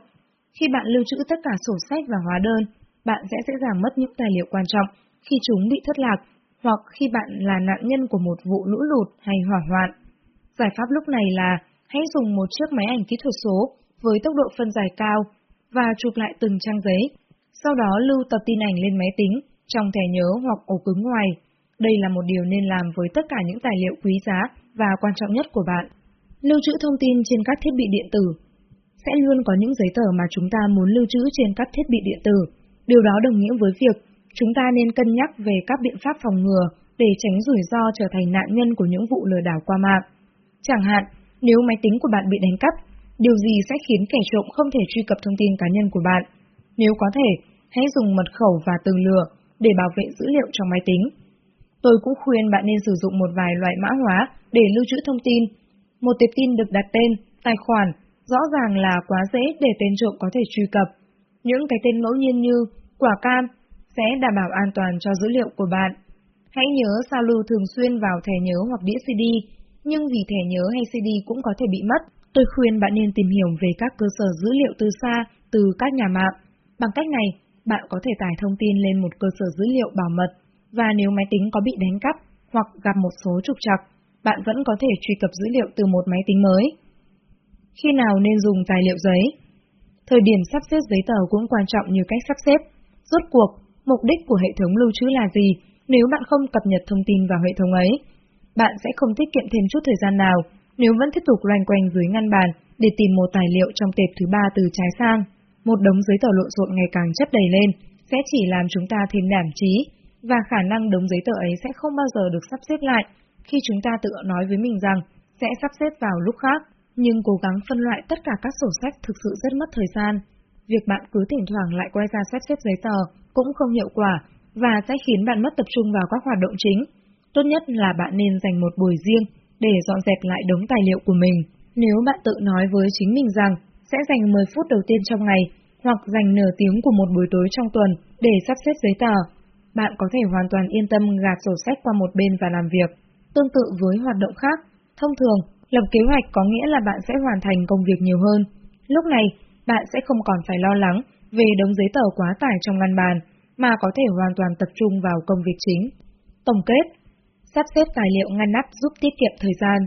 Khi bạn lưu trữ tất cả sổ sách và hóa đơn, bạn sẽ dễ dàng mất những tài liệu quan trọng khi chúng bị thất lạc hoặc khi bạn là nạn nhân của một vụ lũ lụt hay hỏa hoạn. Giải pháp lúc này là hãy dùng một chiếc máy ảnh kỹ thuật số với tốc độ phân giải cao và chụp lại từng trang giấy, sau đó lưu tập tin ảnh lên máy tính, trong thẻ nhớ hoặc ổ cứng ngoài. Đây là một điều nên làm với tất cả những tài liệu quý giá và quan trọng nhất của bạn. Lưu trữ thông tin trên các thiết bị điện tử Sẽ luôn có những giấy tờ mà chúng ta muốn lưu trữ trên các thiết bị điện tử. Điều đó đồng nghĩa với việc chúng ta nên cân nhắc về các biện pháp phòng ngừa để tránh rủi ro trở thành nạn nhân của những vụ lừa đảo qua mạng. Chẳng hạn, nếu máy tính của bạn bị đánh cắp, điều gì sẽ khiến kẻ trộm không thể truy cập thông tin cá nhân của bạn? Nếu có thể, hãy dùng mật khẩu và từ lừa để bảo vệ dữ liệu trong máy tính. Tôi cũng khuyên bạn nên sử dụng một vài loại mã hóa để lưu trữ thông tin. Một tệp tin được đặt tên, tài khoản, rõ ràng là quá dễ để tên trộm có thể truy cập. Những cái tên ngẫu nhiên như quả cam sẽ đảm bảo an toàn cho dữ liệu của bạn. Hãy nhớ sao lưu thường xuyên vào thẻ nhớ hoặc đĩa CD, nhưng vì thẻ nhớ hay CD cũng có thể bị mất, tôi khuyên bạn nên tìm hiểu về các cơ sở dữ liệu từ xa từ các nhà mạng. Bằng cách này, bạn có thể tải thông tin lên một cơ sở dữ liệu bảo mật, và nếu máy tính có bị đánh cắp hoặc gặp một số trục trặc, bạn vẫn có thể truy cập dữ liệu từ một máy tính mới. Khi nào nên dùng tài liệu giấy? Thời điểm sắp xếp giấy tờ cũng quan trọng như cách sắp xếp. Rốt cuộc, mục đích của hệ thống lưu trữ là gì nếu bạn không cập nhật thông tin vào hệ thống ấy? Bạn sẽ không tiết kiệm thêm chút thời gian nào nếu vẫn tiếp tục loanh quanh dưới ngăn bàn để tìm một tài liệu trong tệp thứ ba từ trái sang. Một đống giấy tờ lộn xộn ngày càng chất đầy lên sẽ chỉ làm chúng ta thêm đảm trí, và khả năng đống giấy tờ ấy sẽ không bao giờ được sắp xếp lại khi chúng ta tự nói với mình rằng sẽ sắp xếp vào lúc khác, nhưng cố gắng phân loại tất cả các sổ sách thực sự rất mất thời gian. Việc bạn cứ thỉnh thoảng lại quay ra sắp xếp giấy tờ cũng không hiệu quả và sẽ khiến bạn mất tập trung vào các hoạt động chính. Tốt nhất là bạn nên dành một buổi riêng để dọn dẹp lại đống tài liệu của mình. Nếu bạn tự nói với chính mình rằng sẽ dành 10 phút đầu tiên trong ngày hoặc dành nửa tiếng của một buổi tối trong tuần để sắp xếp giấy tờ, bạn có thể hoàn toàn yên tâm gạt sổ sách qua một bên và làm việc. Tương tự với hoạt động khác, thông thường, lập kế hoạch có nghĩa là bạn sẽ hoàn thành công việc nhiều hơn. Lúc này, bạn sẽ không còn phải lo lắng về đống giấy tờ quá tải trong ngăn bàn, mà có thể hoàn toàn tập trung vào công việc chính. Tổng kết, sắp xếp tài liệu ngăn nắp giúp tiết kiệm thời gian.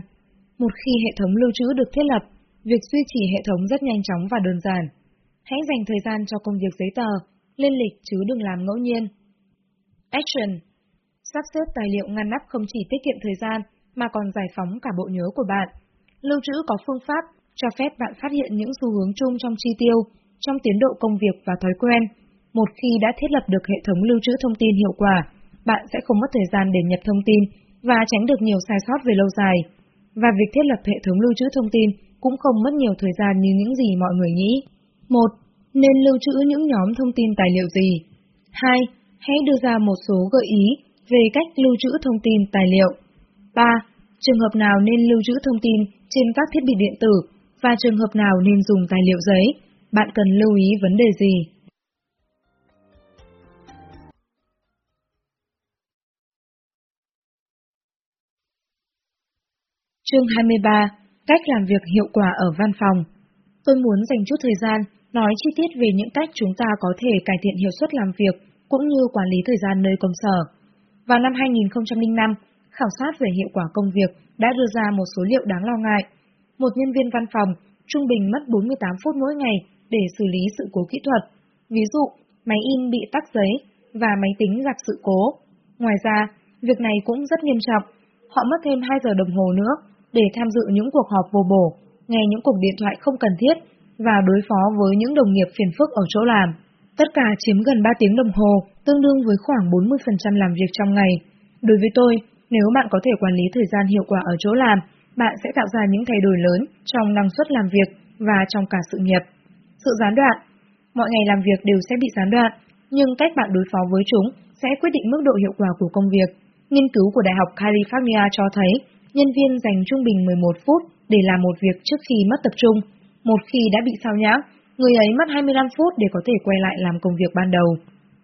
Một khi hệ thống lưu trữ được thiết lập, việc duy trì hệ thống rất nhanh chóng và đơn giản. Hãy dành thời gian cho công việc giấy tờ, lên lịch chứ đừng làm ngẫu nhiên. Action Sắp xếp tài liệu ngăn nắp không chỉ tiết kiệm thời gian, mà còn giải phóng cả bộ nhớ của bạn. Lưu trữ có phương pháp cho phép bạn phát hiện những xu hướng chung trong chi tiêu, trong tiến độ công việc và thói quen. Một khi đã thiết lập được hệ thống lưu trữ thông tin hiệu quả, bạn sẽ không mất thời gian để nhập thông tin và tránh được nhiều sai sót về lâu dài. Và việc thiết lập hệ thống lưu trữ thông tin cũng không mất nhiều thời gian như những gì mọi người nghĩ. 1. Nên lưu trữ những nhóm thông tin tài liệu gì? 2. Hãy đưa ra một số gợi ý về cách lưu trữ thông tin tài liệu. 3. Trường hợp nào nên lưu trữ thông tin trên các thiết bị điện tử và trường hợp nào nên dùng tài liệu giấy? Bạn cần lưu ý vấn đề gì? Chương 23. Cách làm việc hiệu quả ở văn phòng Tôi muốn dành chút thời gian nói chi tiết về những cách chúng ta có thể cải thiện hiệu suất làm việc cũng như quản lý thời gian nơi công sở. Vào năm 2005, khảo sát về hiệu quả công việc đã đưa ra một số liệu đáng lo ngại. Một nhân viên văn phòng trung bình mất 48 phút mỗi ngày để xử lý sự cố kỹ thuật, ví dụ máy in bị tắc giấy và máy tính gặp sự cố. Ngoài ra, việc này cũng rất nghiêm trọng. Họ mất thêm 2 giờ đồng hồ nữa để tham dự những cuộc họp vô bổ, nghe những cuộc điện thoại không cần thiết và đối phó với những đồng nghiệp phiền phức ở chỗ làm. Tất cả chiếm gần 3 tiếng đồng hồ, tương đương với khoảng 40% làm việc trong ngày. Đối với tôi, nếu bạn có thể quản lý thời gian hiệu quả ở chỗ làm, bạn sẽ tạo ra những thay đổi lớn trong năng suất làm việc và trong cả sự nghiệp. Sự gián đoạn Mọi ngày làm việc đều sẽ bị gián đoạn, nhưng cách bạn đối phó với chúng sẽ quyết định mức độ hiệu quả của công việc. Nghiên cứu của Đại học California cho thấy, nhân viên dành trung bình 11 phút để làm một việc trước khi mất tập trung. Một khi đã bị sao nhãng, người ấy mất 25 phút để có thể quay lại làm công việc ban đầu.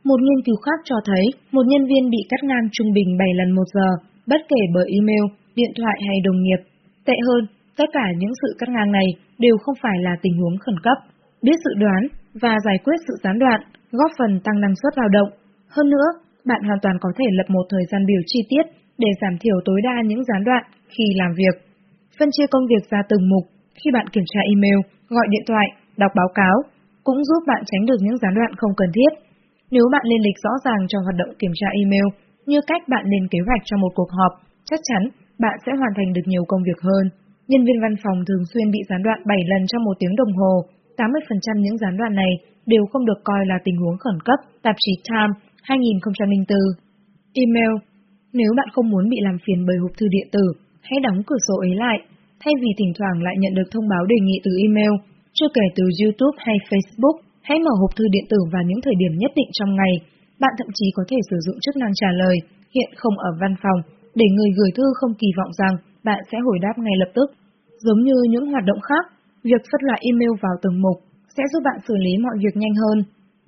Một nghiên cứu khác cho thấy, một nhân viên bị cắt ngang trung bình 7 lần một giờ, bất kể bởi email, điện thoại hay đồng nghiệp. Tệ hơn, tất cả những sự cắt ngang này đều không phải là tình huống khẩn cấp. Biết dự đoán, và giải quyết sự gián đoạn, góp phần tăng năng suất lao động. Hơn nữa, bạn hoàn toàn có thể lập một thời gian biểu chi tiết để giảm thiểu tối đa những gián đoạn khi làm việc. Phân chia công việc ra từng mục khi bạn kiểm tra email, gọi điện thoại, đọc báo cáo, cũng giúp bạn tránh được những gián đoạn không cần thiết. Nếu bạn lên lịch rõ ràng cho hoạt động kiểm tra email, như cách bạn lên kế hoạch cho một cuộc họp, chắc chắn bạn sẽ hoàn thành được nhiều công việc hơn. Nhân viên văn phòng thường xuyên bị gián đoạn 7 lần trong một tiếng đồng hồ, 80% những gián đoạn này đều không được coi là tình huống khẩn cấp, tạp chí Time 2004. Email Nếu bạn không muốn bị làm phiền bởi hộp thư điện tử, hãy đóng cửa sổ ấy lại, thay vì thỉnh thoảng lại nhận được thông báo đề nghị từ email, chưa kể từ YouTube hay Facebook, hãy mở hộp thư điện tử vào những thời điểm nhất định trong ngày. Bạn thậm chí có thể sử dụng chức năng trả lời, hiện không ở văn phòng, để người gửi thư không kỳ vọng rằng bạn sẽ hồi đáp ngay lập tức. Giống như những hoạt động khác, việc phân loại email vào từng mục sẽ giúp bạn xử lý mọi việc nhanh hơn.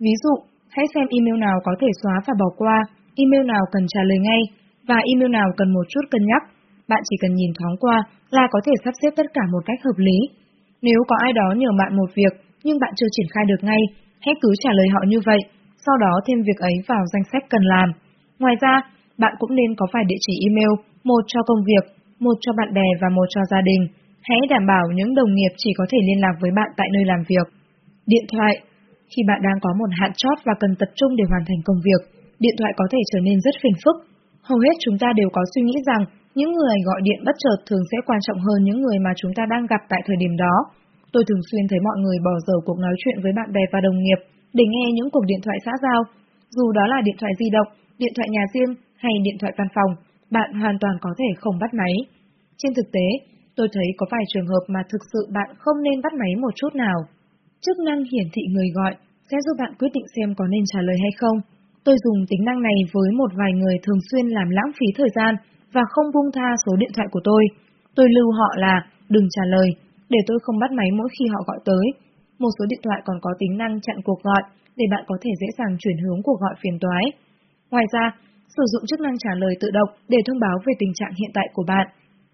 Ví dụ, hãy xem email nào có thể xóa và bỏ qua, email nào cần trả lời ngay, và email nào cần một chút cân nhắc. Bạn chỉ cần nhìn thoáng qua là có thể sắp xếp tất cả một cách hợp lý. Nếu có ai đó nhờ bạn một việc nhưng bạn chưa triển khai được ngay, hãy cứ trả lời họ như vậy, sau đó thêm việc ấy vào danh sách cần làm. Ngoài ra, bạn cũng nên có vài địa chỉ email, một cho công việc, một cho bạn bè và một cho gia đình. Hãy đảm bảo những đồng nghiệp chỉ có thể liên lạc với bạn tại nơi làm việc. Điện thoại Khi bạn đang có một hạn chót và cần tập trung để hoàn thành công việc, điện thoại có thể trở nên rất phiền phức. Hầu hết chúng ta đều có suy nghĩ rằng những người gọi điện bất chợt thường sẽ quan trọng hơn những người mà chúng ta đang gặp tại thời điểm đó. Tôi thường xuyên thấy mọi người bỏ dở cuộc nói chuyện với bạn bè và đồng nghiệp để nghe những cuộc điện thoại xã giao. Dù đó là điện thoại di động, điện thoại nhà riêng hay điện thoại văn phòng, bạn hoàn toàn có thể không bắt máy. Trên thực tế, tôi thấy có vài trường hợp mà thực sự bạn không nên bắt máy một chút nào. Chức năng hiển thị người gọi sẽ giúp bạn quyết định xem có nên trả lời hay không. Tôi dùng tính năng này với một vài người thường xuyên làm lãng phí thời gian và không buông tha số điện thoại của tôi. Tôi lưu họ là đừng trả lời, để tôi không bắt máy mỗi khi họ gọi tới. Một số điện thoại còn có tính năng chặn cuộc gọi để bạn có thể dễ dàng chuyển hướng cuộc gọi phiền toái. Ngoài ra, sử dụng chức năng trả lời tự động để thông báo về tình trạng hiện tại của bạn.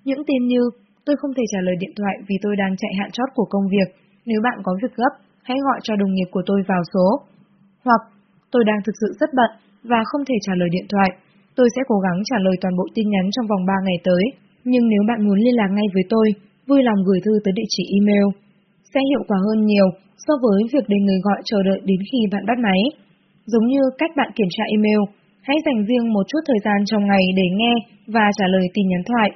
Những tin như tôi không thể trả lời điện thoại vì tôi đang chạy hạn chót của công việc, nếu bạn có việc gấp, hãy gọi cho đồng nghiệp của tôi vào số. Hoặc tôi đang thực sự rất bận và không thể trả lời điện thoại, tôi sẽ cố gắng trả lời toàn bộ tin nhắn trong vòng 3 ngày tới, nhưng nếu bạn muốn liên lạc ngay với tôi, vui lòng gửi thư tới địa chỉ email. Sẽ hiệu quả hơn nhiều so với việc để người gọi chờ đợi đến khi bạn bắt máy. Giống như cách bạn kiểm tra email, hãy dành riêng một chút thời gian trong ngày để nghe và trả lời tin nhắn thoại.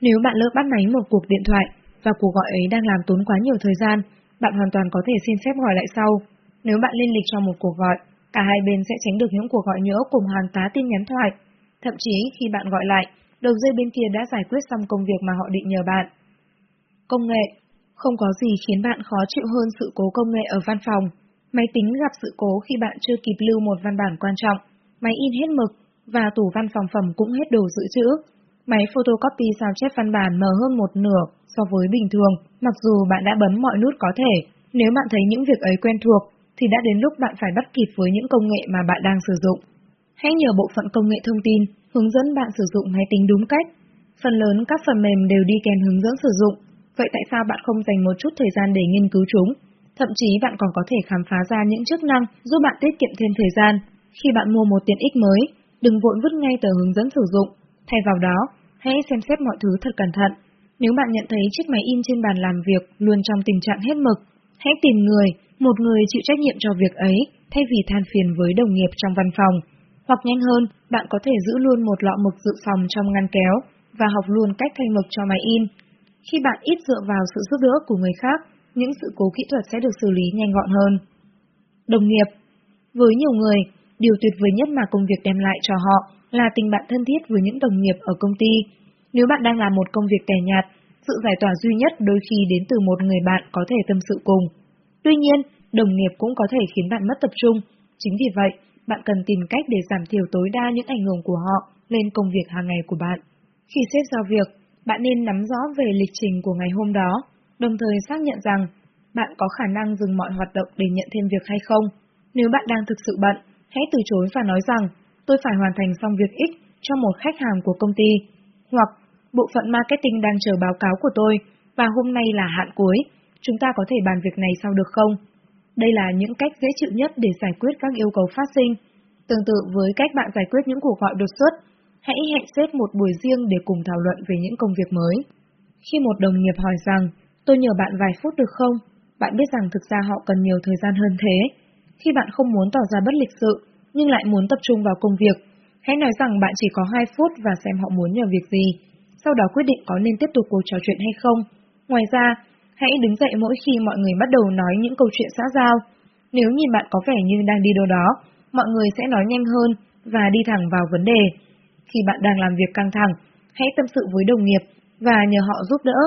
Nếu bạn lỡ bắt máy một cuộc điện thoại và cuộc gọi ấy đang làm tốn quá nhiều thời gian, bạn hoàn toàn có thể xin phép gọi lại sau. Nếu bạn lên lịch cho một cuộc gọi, cả hai bên sẽ tránh được những cuộc gọi nhỡ cùng hàng tá tin nhắn thoại. Thậm chí khi bạn gọi lại, đầu dây bên kia đã giải quyết xong công việc mà họ định nhờ bạn. Công nghệ Không có gì khiến bạn khó chịu hơn sự cố công nghệ ở văn phòng. Máy tính gặp sự cố khi bạn chưa kịp lưu một văn bản quan trọng, máy in hết mực, và tủ văn phòng phẩm cũng hết đồ dự trữ. Máy photocopy sao chép văn bản mờ hơn một nửa so với bình thường, mặc dù bạn đã bấm mọi nút có thể. Nếu bạn thấy những việc ấy quen thuộc, thì đã đến lúc bạn phải bắt kịp với những công nghệ mà bạn đang sử dụng. Hãy nhờ bộ phận công nghệ thông tin hướng dẫn bạn sử dụng máy tính đúng cách. Phần lớn các phần mềm đều đi kèm hướng dẫn sử dụng, vậy tại sao bạn không dành một chút thời gian để nghiên cứu chúng? Thậm chí bạn còn có thể khám phá ra những chức năng giúp bạn tiết kiệm thêm thời gian. Khi bạn mua một tiện ích mới, đừng vội vứt ngay tờ hướng dẫn sử dụng, thay vào đó, hãy xem xét mọi thứ thật cẩn thận. Nếu bạn nhận thấy chiếc máy in trên bàn làm việc luôn trong tình trạng hết mực, hãy tìm người, một người chịu trách nhiệm cho việc ấy, thay vì than phiền với đồng nghiệp trong văn phòng. Hoặc nhanh hơn, bạn có thể giữ luôn một lọ mực dự phòng trong ngăn kéo và học luôn cách thay mực cho máy in. Khi bạn ít dựa vào sự giúp đỡ của người khác, những sự cố kỹ thuật sẽ được xử lý nhanh gọn hơn. Đồng nghiệp Với nhiều người, điều tuyệt vời nhất mà công việc đem lại cho họ là tình bạn thân thiết với những đồng nghiệp ở công ty. Nếu bạn đang làm một công việc tẻ nhạt, sự giải tỏa duy nhất đôi khi đến từ một người bạn có thể tâm sự cùng. Tuy nhiên, đồng nghiệp cũng có thể khiến bạn mất tập trung. Chính vì vậy, bạn cần tìm cách để giảm thiểu tối đa những ảnh hưởng của họ lên công việc hàng ngày của bạn. Khi xếp giao việc, bạn nên nắm rõ về lịch trình của ngày hôm đó, đồng thời xác nhận rằng bạn có khả năng dừng mọi hoạt động để nhận thêm việc hay không. Nếu bạn đang thực sự bận, hãy từ chối và nói rằng tôi phải hoàn thành xong việc X cho một khách hàng của công ty, hoặc bộ phận marketing đang chờ báo cáo của tôi và hôm nay là hạn cuối, chúng ta có thể bàn việc này sau được không? Đây là những cách dễ chịu nhất để giải quyết các yêu cầu phát sinh. Tương tự với cách bạn giải quyết những cuộc gọi đột xuất, hãy hẹn xếp một buổi riêng để cùng thảo luận về những công việc mới. Khi một đồng nghiệp hỏi rằng, tôi nhờ bạn vài phút được không? Bạn biết rằng thực ra họ cần nhiều thời gian hơn thế. Khi bạn không muốn tỏ ra bất lịch sự, nhưng lại muốn tập trung vào công việc, hãy nói rằng bạn chỉ có 2 phút và xem họ muốn nhờ việc gì, sau đó quyết định có nên tiếp tục cuộc trò chuyện hay không. Ngoài ra, hãy đứng dậy mỗi khi mọi người bắt đầu nói những câu chuyện xã giao. Nếu nhìn bạn có vẻ như đang đi đâu đó, mọi người sẽ nói nhanh hơn và đi thẳng vào vấn đề. Khi bạn đang làm việc căng thẳng, hãy tâm sự với đồng nghiệp và nhờ họ giúp đỡ.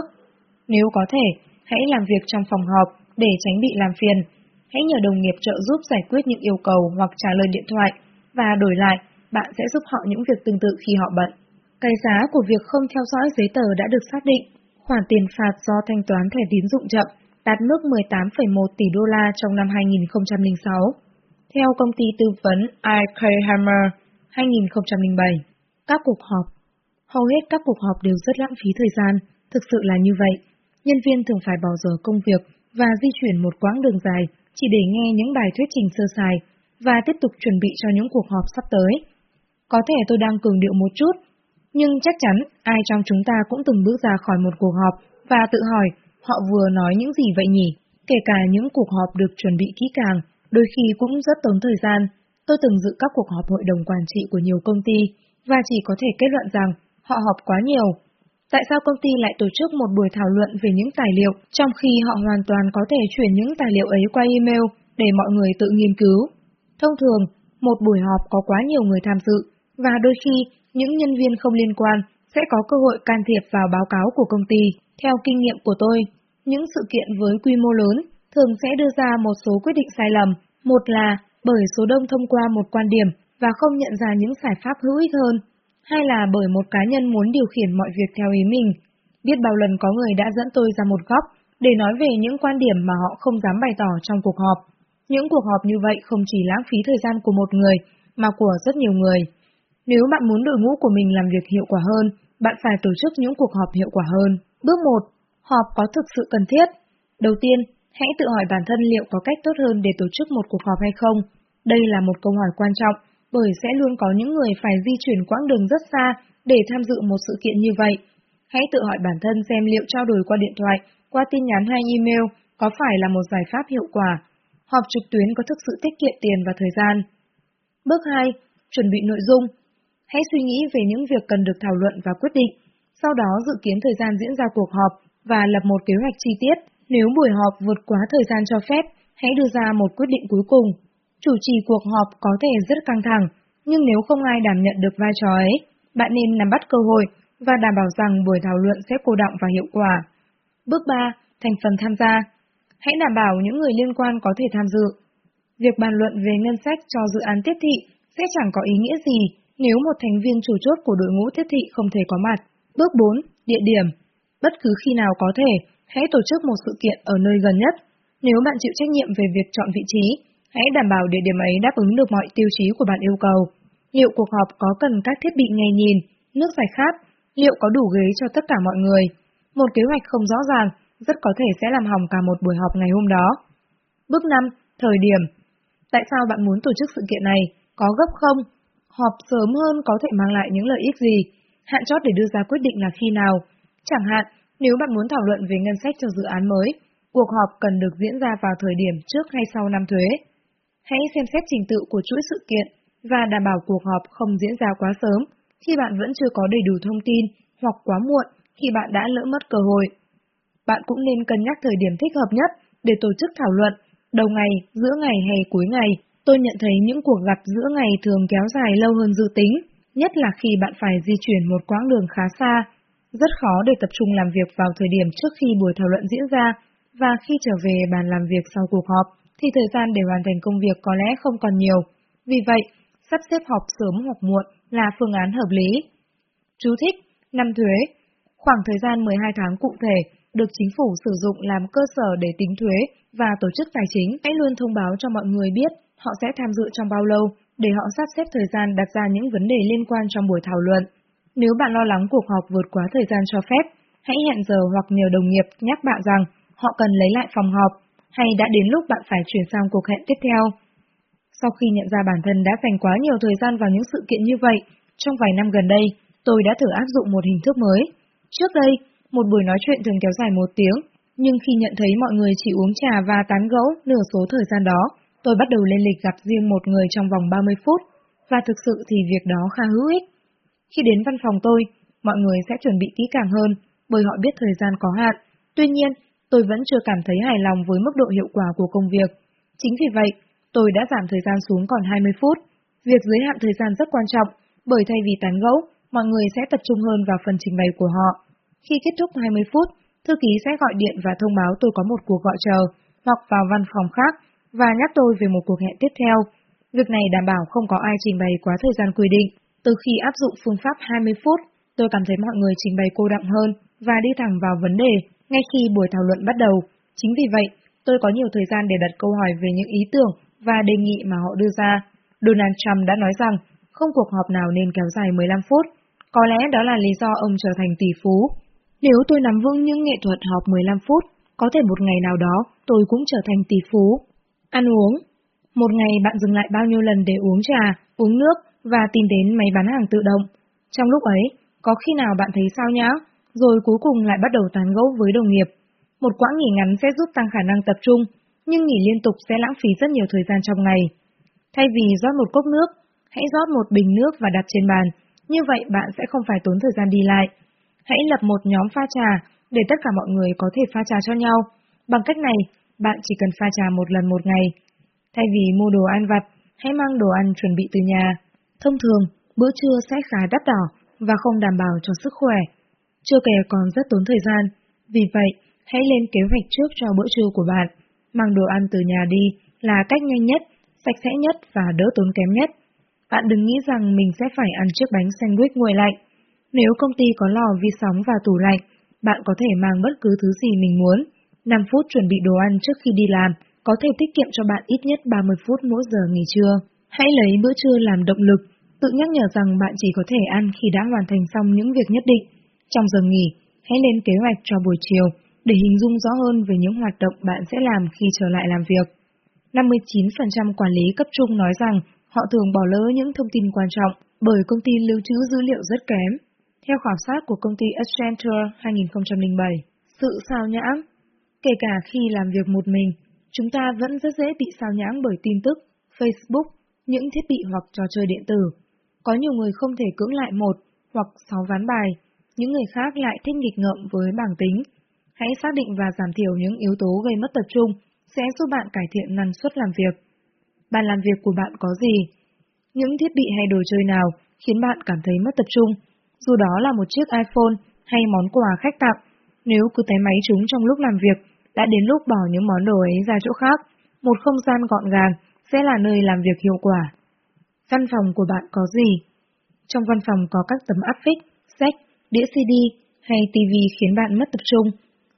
Nếu có thể, hãy làm việc trong phòng họp để tránh bị làm phiền. Hãy nhờ đồng nghiệp trợ giúp giải quyết những yêu cầu hoặc trả lời điện thoại, và đổi lại, bạn sẽ giúp họ những việc tương tự khi họ bận. Cái giá của việc không theo dõi giấy tờ đã được xác định. Khoản tiền phạt do thanh toán thẻ tín dụng chậm đạt mức 18,1 tỷ đô la trong năm 2006. Theo công ty tư vấn IK Hammer 2007, các cuộc họp Hầu hết các cuộc họp đều rất lãng phí thời gian, thực sự là như vậy. Nhân viên thường phải bỏ giờ công việc và di chuyển một quãng đường dài chỉ để nghe những bài thuyết trình sơ sài và tiếp tục chuẩn bị cho những cuộc họp sắp tới. Có thể tôi đang cường điệu một chút, nhưng chắc chắn ai trong chúng ta cũng từng bước ra khỏi một cuộc họp và tự hỏi họ vừa nói những gì vậy nhỉ? Kể cả những cuộc họp được chuẩn bị kỹ càng, đôi khi cũng rất tốn thời gian. Tôi từng dự các cuộc họp hội đồng quản trị của nhiều công ty và chỉ có thể kết luận rằng họ họp quá nhiều. Tại sao công ty lại tổ chức một buổi thảo luận về những tài liệu trong khi họ hoàn toàn có thể chuyển những tài liệu ấy qua email để mọi người tự nghiên cứu? Thông thường, một buổi họp có quá nhiều người tham dự và đôi khi những nhân viên không liên quan sẽ có cơ hội can thiệp vào báo cáo của công ty. Theo kinh nghiệm của tôi, những sự kiện với quy mô lớn thường sẽ đưa ra một số quyết định sai lầm. Một là bởi số đông thông qua một quan điểm và không nhận ra những giải pháp hữu ích hơn, hay là bởi một cá nhân muốn điều khiển mọi việc theo ý mình. Biết bao lần có người đã dẫn tôi ra một góc để nói về những quan điểm mà họ không dám bày tỏ trong cuộc họp. Những cuộc họp như vậy không chỉ lãng phí thời gian của một người, mà của rất nhiều người. Nếu bạn muốn đội ngũ của mình làm việc hiệu quả hơn, bạn phải tổ chức những cuộc họp hiệu quả hơn. Bước 1. Họp có thực sự cần thiết. Đầu tiên, hãy tự hỏi bản thân liệu có cách tốt hơn để tổ chức một cuộc họp hay không. Đây là một câu hỏi quan trọng, bởi sẽ luôn có những người phải di chuyển quãng đường rất xa để tham dự một sự kiện như vậy. Hãy tự hỏi bản thân xem liệu trao đổi qua điện thoại, qua tin nhắn hay email có phải là một giải pháp hiệu quả. Họp trực tuyến có thực sự tiết kiệm tiền và thời gian. Bước 2. Chuẩn bị nội dung. Hãy suy nghĩ về những việc cần được thảo luận và quyết định, sau đó dự kiến thời gian diễn ra cuộc họp và lập một kế hoạch chi tiết. Nếu buổi họp vượt quá thời gian cho phép, hãy đưa ra một quyết định cuối cùng. Chủ trì cuộc họp có thể rất căng thẳng, nhưng nếu không ai đảm nhận được vai trò ấy, bạn nên nắm bắt cơ hội và đảm bảo rằng buổi thảo luận sẽ cô động và hiệu quả. Bước 3. Thành phần tham gia. Hãy đảm bảo những người liên quan có thể tham dự. Việc bàn luận về ngân sách cho dự án tiếp thị sẽ chẳng có ý nghĩa gì nếu một thành viên chủ chốt của đội ngũ thiết thị không thể có mặt. Bước 4. Địa điểm. Bất cứ khi nào có thể, hãy tổ chức một sự kiện ở nơi gần nhất. Nếu bạn chịu trách nhiệm về việc chọn vị trí, hãy đảm bảo địa điểm ấy đáp ứng được mọi tiêu chí của bạn yêu cầu. Liệu cuộc họp có cần các thiết bị nghe nhìn, nước giải khát, liệu có đủ ghế cho tất cả mọi người? Một kế hoạch không rõ ràng, rất có thể sẽ làm hỏng cả một buổi họp ngày hôm đó. Bước 5. Thời điểm. Tại sao bạn muốn tổ chức sự kiện này? Có gấp không? Họp sớm hơn có thể mang lại những lợi ích gì? Hạn chót để đưa ra quyết định là khi nào? Chẳng hạn, nếu bạn muốn thảo luận về ngân sách cho dự án mới, cuộc họp cần được diễn ra vào thời điểm trước hay sau năm thuế. Hãy xem xét trình tự của chuỗi sự kiện và đảm bảo cuộc họp không diễn ra quá sớm khi bạn vẫn chưa có đầy đủ thông tin hoặc quá muộn khi bạn đã lỡ mất cơ hội. Bạn cũng nên cân nhắc thời điểm thích hợp nhất để tổ chức thảo luận, đầu ngày, giữa ngày hay cuối ngày. Tôi nhận thấy những cuộc gặp giữa ngày thường kéo dài lâu hơn dự tính, nhất là khi bạn phải di chuyển một quãng đường khá xa. Rất khó để tập trung làm việc vào thời điểm trước khi buổi thảo luận diễn ra, và khi trở về bàn làm việc sau cuộc họp, thì thời gian để hoàn thành công việc có lẽ không còn nhiều. Vì vậy, sắp xếp họp sớm hoặc muộn là phương án hợp lý. Chú thích, năm thuế. Khoảng thời gian 12 tháng cụ thể được chính phủ sử dụng làm cơ sở để tính thuế và tổ chức tài chính hãy luôn thông báo cho mọi người biết họ sẽ tham dự trong bao lâu để họ sắp xếp thời gian đặt ra những vấn đề liên quan trong buổi thảo luận. Nếu bạn lo lắng cuộc họp vượt quá thời gian cho phép, hãy hẹn giờ hoặc nhờ đồng nghiệp nhắc bạn rằng họ cần lấy lại phòng họp, hay đã đến lúc bạn phải chuyển sang cuộc hẹn tiếp theo. Sau khi nhận ra bản thân đã dành quá nhiều thời gian vào những sự kiện như vậy, trong vài năm gần đây, tôi đã thử áp dụng một hình thức mới. Trước đây, một buổi nói chuyện thường kéo dài một tiếng, nhưng khi nhận thấy mọi người chỉ uống trà và tán gẫu nửa số thời gian đó, tôi bắt đầu lên lịch gặp riêng một người trong vòng 30 phút, và thực sự thì việc đó khá hữu ích. Khi đến văn phòng tôi, mọi người sẽ chuẩn bị kỹ càng hơn, bởi họ biết thời gian có hạn. Tuy nhiên, tôi vẫn chưa cảm thấy hài lòng với mức độ hiệu quả của công việc. Chính vì vậy, tôi đã giảm thời gian xuống còn 20 phút. Việc giới hạn thời gian rất quan trọng, bởi thay vì tán gẫu, mọi người sẽ tập trung hơn vào phần trình bày của họ. Khi kết thúc 20 phút, thư ký sẽ gọi điện và thông báo tôi có một cuộc gọi chờ, hoặc vào văn phòng khác, và nhắc tôi về một cuộc hẹn tiếp theo. Việc này đảm bảo không có ai trình bày quá thời gian quy định. Từ khi áp dụng phương pháp 20 phút, tôi cảm thấy mọi người trình bày cô đọng hơn và đi thẳng vào vấn đề ngay khi buổi thảo luận bắt đầu. Chính vì vậy, tôi có nhiều thời gian để đặt câu hỏi về những ý tưởng và đề nghị mà họ đưa ra. Donald Trump đã nói rằng không cuộc họp nào nên kéo dài 15 phút. Có lẽ đó là lý do ông trở thành tỷ phú. Nếu tôi nắm vững những nghệ thuật họp 15 phút, có thể một ngày nào đó tôi cũng trở thành tỷ phú. Ăn uống Một ngày bạn dừng lại bao nhiêu lần để uống trà, uống nước và tìm đến máy bán hàng tự động. Trong lúc ấy, có khi nào bạn thấy sao nhá? rồi cuối cùng lại bắt đầu tán gẫu với đồng nghiệp. Một quãng nghỉ ngắn sẽ giúp tăng khả năng tập trung, nhưng nghỉ liên tục sẽ lãng phí rất nhiều thời gian trong ngày. Thay vì rót một cốc nước, hãy rót một bình nước và đặt trên bàn, như vậy bạn sẽ không phải tốn thời gian đi lại. Hãy lập một nhóm pha trà để tất cả mọi người có thể pha trà cho nhau. Bằng cách này, bạn chỉ cần pha trà một lần một ngày. Thay vì mua đồ ăn vặt, hãy mang đồ ăn chuẩn bị từ nhà. Thông thường, bữa trưa sẽ khá đắt đỏ và không đảm bảo cho sức khỏe. Chưa kể còn rất tốn thời gian. Vì vậy, hãy lên kế hoạch trước cho bữa trưa của bạn. Mang đồ ăn từ nhà đi là cách nhanh nhất, sạch sẽ nhất và đỡ tốn kém nhất. Bạn đừng nghĩ rằng mình sẽ phải ăn chiếc bánh sandwich nguội lạnh. Nếu công ty có lò vi sóng và tủ lạnh, bạn có thể mang bất cứ thứ gì mình muốn. 5 phút chuẩn bị đồ ăn trước khi đi làm có thể tiết kiệm cho bạn ít nhất 30 phút mỗi giờ nghỉ trưa. Hãy lấy bữa trưa làm động lực, tự nhắc nhở rằng bạn chỉ có thể ăn khi đã hoàn thành xong những việc nhất định. Trong giờ nghỉ, hãy lên kế hoạch cho buổi chiều để hình dung rõ hơn về những hoạt động bạn sẽ làm khi trở lại làm việc. 59% quản lý cấp trung nói rằng họ thường bỏ lỡ những thông tin quan trọng bởi công ty lưu trữ dữ liệu rất kém. Theo khảo sát của công ty Accenture 2007, sự sao nhãng, kể cả khi làm việc một mình, chúng ta vẫn rất dễ bị sao nhãng bởi tin tức, Facebook, những thiết bị hoặc trò chơi điện tử. Có nhiều người không thể cưỡng lại một hoặc sáu ván bài, những người khác lại thích nghịch ngợm với bảng tính. Hãy xác định và giảm thiểu những yếu tố gây mất tập trung sẽ giúp bạn cải thiện năng suất làm việc. Bàn làm việc của bạn có gì? Những thiết bị hay đồ chơi nào khiến bạn cảm thấy mất tập trung? Dù đó là một chiếc iPhone hay món quà khách tặng, nếu cứ té máy chúng trong lúc làm việc, đã đến lúc bỏ những món đồ ấy ra chỗ khác. Một không gian gọn gàng sẽ là nơi làm việc hiệu quả. Văn phòng của bạn có gì? Trong văn phòng có các tấm áp phích, sách, đĩa CD hay TV khiến bạn mất tập trung.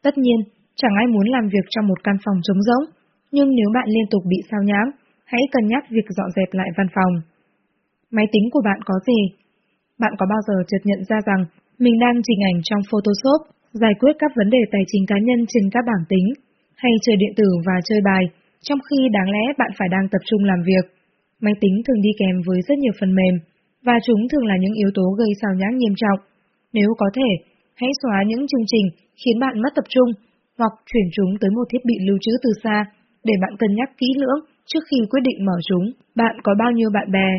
Tất nhiên, chẳng ai muốn làm việc trong một căn phòng trống rỗng, nhưng nếu bạn liên tục bị sao nhãng, hãy cân nhắc việc dọn dẹp lại văn phòng. Máy tính của bạn có gì? Bạn có bao giờ chợt nhận ra rằng mình đang chỉnh ảnh trong Photoshop, giải quyết các vấn đề tài chính cá nhân trên các bảng tính, hay chơi điện tử và chơi bài, trong khi đáng lẽ bạn phải đang tập trung làm việc? Máy tính thường đi kèm với rất nhiều phần mềm, và chúng thường là những yếu tố gây sao nhãng nghiêm trọng. Nếu có thể, hãy xóa những chương trình khiến bạn mất tập trung, hoặc chuyển chúng tới một thiết bị lưu trữ từ xa, để bạn cân nhắc kỹ lưỡng trước khi quyết định mở chúng. Bạn có bao nhiêu bạn bè?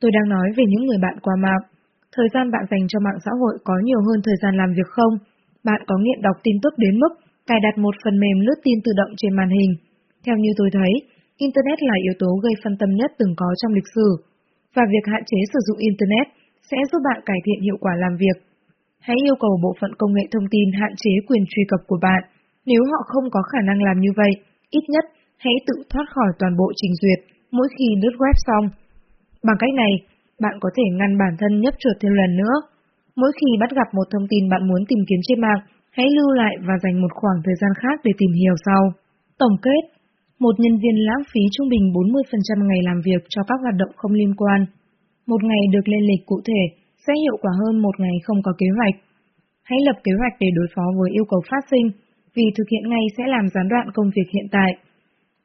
Tôi đang nói về những người bạn qua mạng. Thời gian bạn dành cho mạng xã hội có nhiều hơn thời gian làm việc không? Bạn có nghiện đọc tin tức đến mức cài đặt một phần mềm lướt tin tự động trên màn hình. Theo như tôi thấy, Internet là yếu tố gây phân tâm nhất từng có trong lịch sử, và việc hạn chế sử dụng Internet sẽ giúp bạn cải thiện hiệu quả làm việc. Hãy yêu cầu bộ phận công nghệ thông tin hạn chế quyền truy cập của bạn. Nếu họ không có khả năng làm như vậy, ít nhất hãy tự thoát khỏi toàn bộ trình duyệt mỗi khi lướt web xong. Bằng cách này, bạn có thể ngăn bản thân nhấp chuột thêm lần nữa. Mỗi khi bắt gặp một thông tin bạn muốn tìm kiếm trên mạng, hãy lưu lại và dành một khoảng thời gian khác để tìm hiểu sau. Tổng kết một nhân viên lãng phí trung bình 40% ngày làm việc cho các hoạt động không liên quan. Một ngày được lên lịch cụ thể sẽ hiệu quả hơn một ngày không có kế hoạch. Hãy lập kế hoạch để đối phó với yêu cầu phát sinh vì thực hiện ngay sẽ làm gián đoạn công việc hiện tại.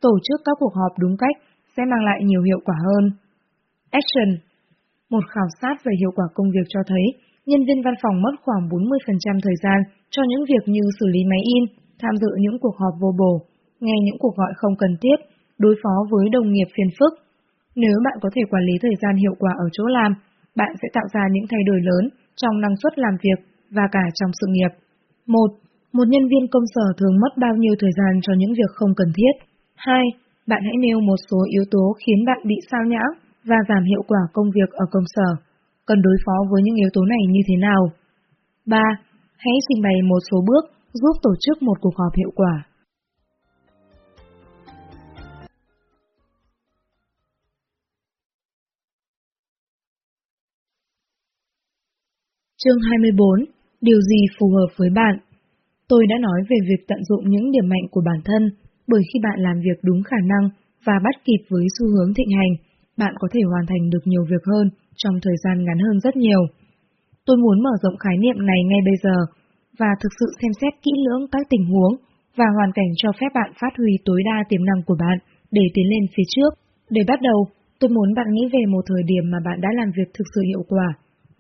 Tổ chức các cuộc họp đúng cách sẽ mang lại nhiều hiệu quả hơn. Action Một khảo sát về hiệu quả công việc cho thấy, nhân viên văn phòng mất khoảng 40% thời gian cho những việc như xử lý máy in, tham dự những cuộc họp vô bổ, nghe những cuộc gọi không cần thiết, đối phó với đồng nghiệp phiền phức. Nếu bạn có thể quản lý thời gian hiệu quả ở chỗ làm, bạn sẽ tạo ra những thay đổi lớn trong năng suất làm việc và cả trong sự nghiệp. 1. Một nhân viên công sở thường mất bao nhiêu thời gian cho những việc không cần thiết? 2. Bạn hãy nêu một số yếu tố khiến bạn bị sao nhãng và giảm hiệu quả công việc ở công sở. Cần đối phó với những yếu tố này như thế nào? 3. Hãy trình bày một số bước giúp tổ chức một cuộc họp hiệu quả. Chương 24 Điều gì phù hợp với bạn? Tôi đã nói về việc tận dụng những điểm mạnh của bản thân, bởi khi bạn làm việc đúng khả năng và bắt kịp với xu hướng thịnh hành, bạn có thể hoàn thành được nhiều việc hơn trong thời gian ngắn hơn rất nhiều. Tôi muốn mở rộng khái niệm này ngay bây giờ và thực sự xem xét kỹ lưỡng các tình huống và hoàn cảnh cho phép bạn phát huy tối đa tiềm năng của bạn để tiến lên phía trước. Để bắt đầu, tôi muốn bạn nghĩ về một thời điểm mà bạn đã làm việc thực sự hiệu quả.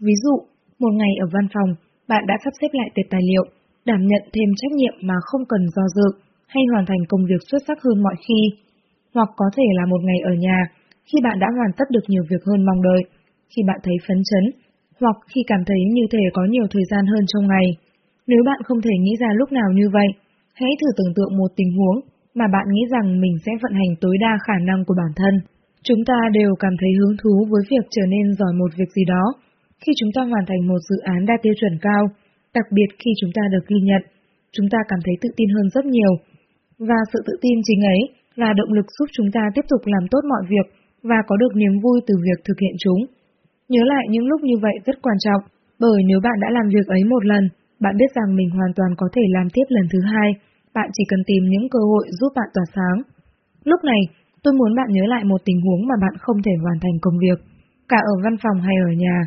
Ví dụ, một ngày ở văn phòng, bạn đã sắp xếp lại tệp tài liệu, đảm nhận thêm trách nhiệm mà không cần do dự, hay hoàn thành công việc xuất sắc hơn mọi khi. Hoặc có thể là một ngày ở nhà, khi bạn đã hoàn tất được nhiều việc hơn mong đợi, khi bạn thấy phấn chấn, hoặc khi cảm thấy như thể có nhiều thời gian hơn trong ngày. Nếu bạn không thể nghĩ ra lúc nào như vậy, hãy thử tưởng tượng một tình huống mà bạn nghĩ rằng mình sẽ vận hành tối đa khả năng của bản thân. Chúng ta đều cảm thấy hứng thú với việc trở nên giỏi một việc gì đó, khi chúng ta hoàn thành một dự án đạt tiêu chuẩn cao, đặc biệt khi chúng ta được ghi nhận, chúng ta cảm thấy tự tin hơn rất nhiều. Và sự tự tin chính ấy là động lực giúp chúng ta tiếp tục làm tốt mọi việc và có được niềm vui từ việc thực hiện chúng. Nhớ lại những lúc như vậy rất quan trọng, bởi nếu bạn đã làm việc ấy một lần, bạn biết rằng mình hoàn toàn có thể làm tiếp lần thứ hai, bạn chỉ cần tìm những cơ hội giúp bạn tỏa sáng. Lúc này, tôi muốn bạn nhớ lại một tình huống mà bạn không thể hoàn thành công việc, cả ở văn phòng hay ở nhà,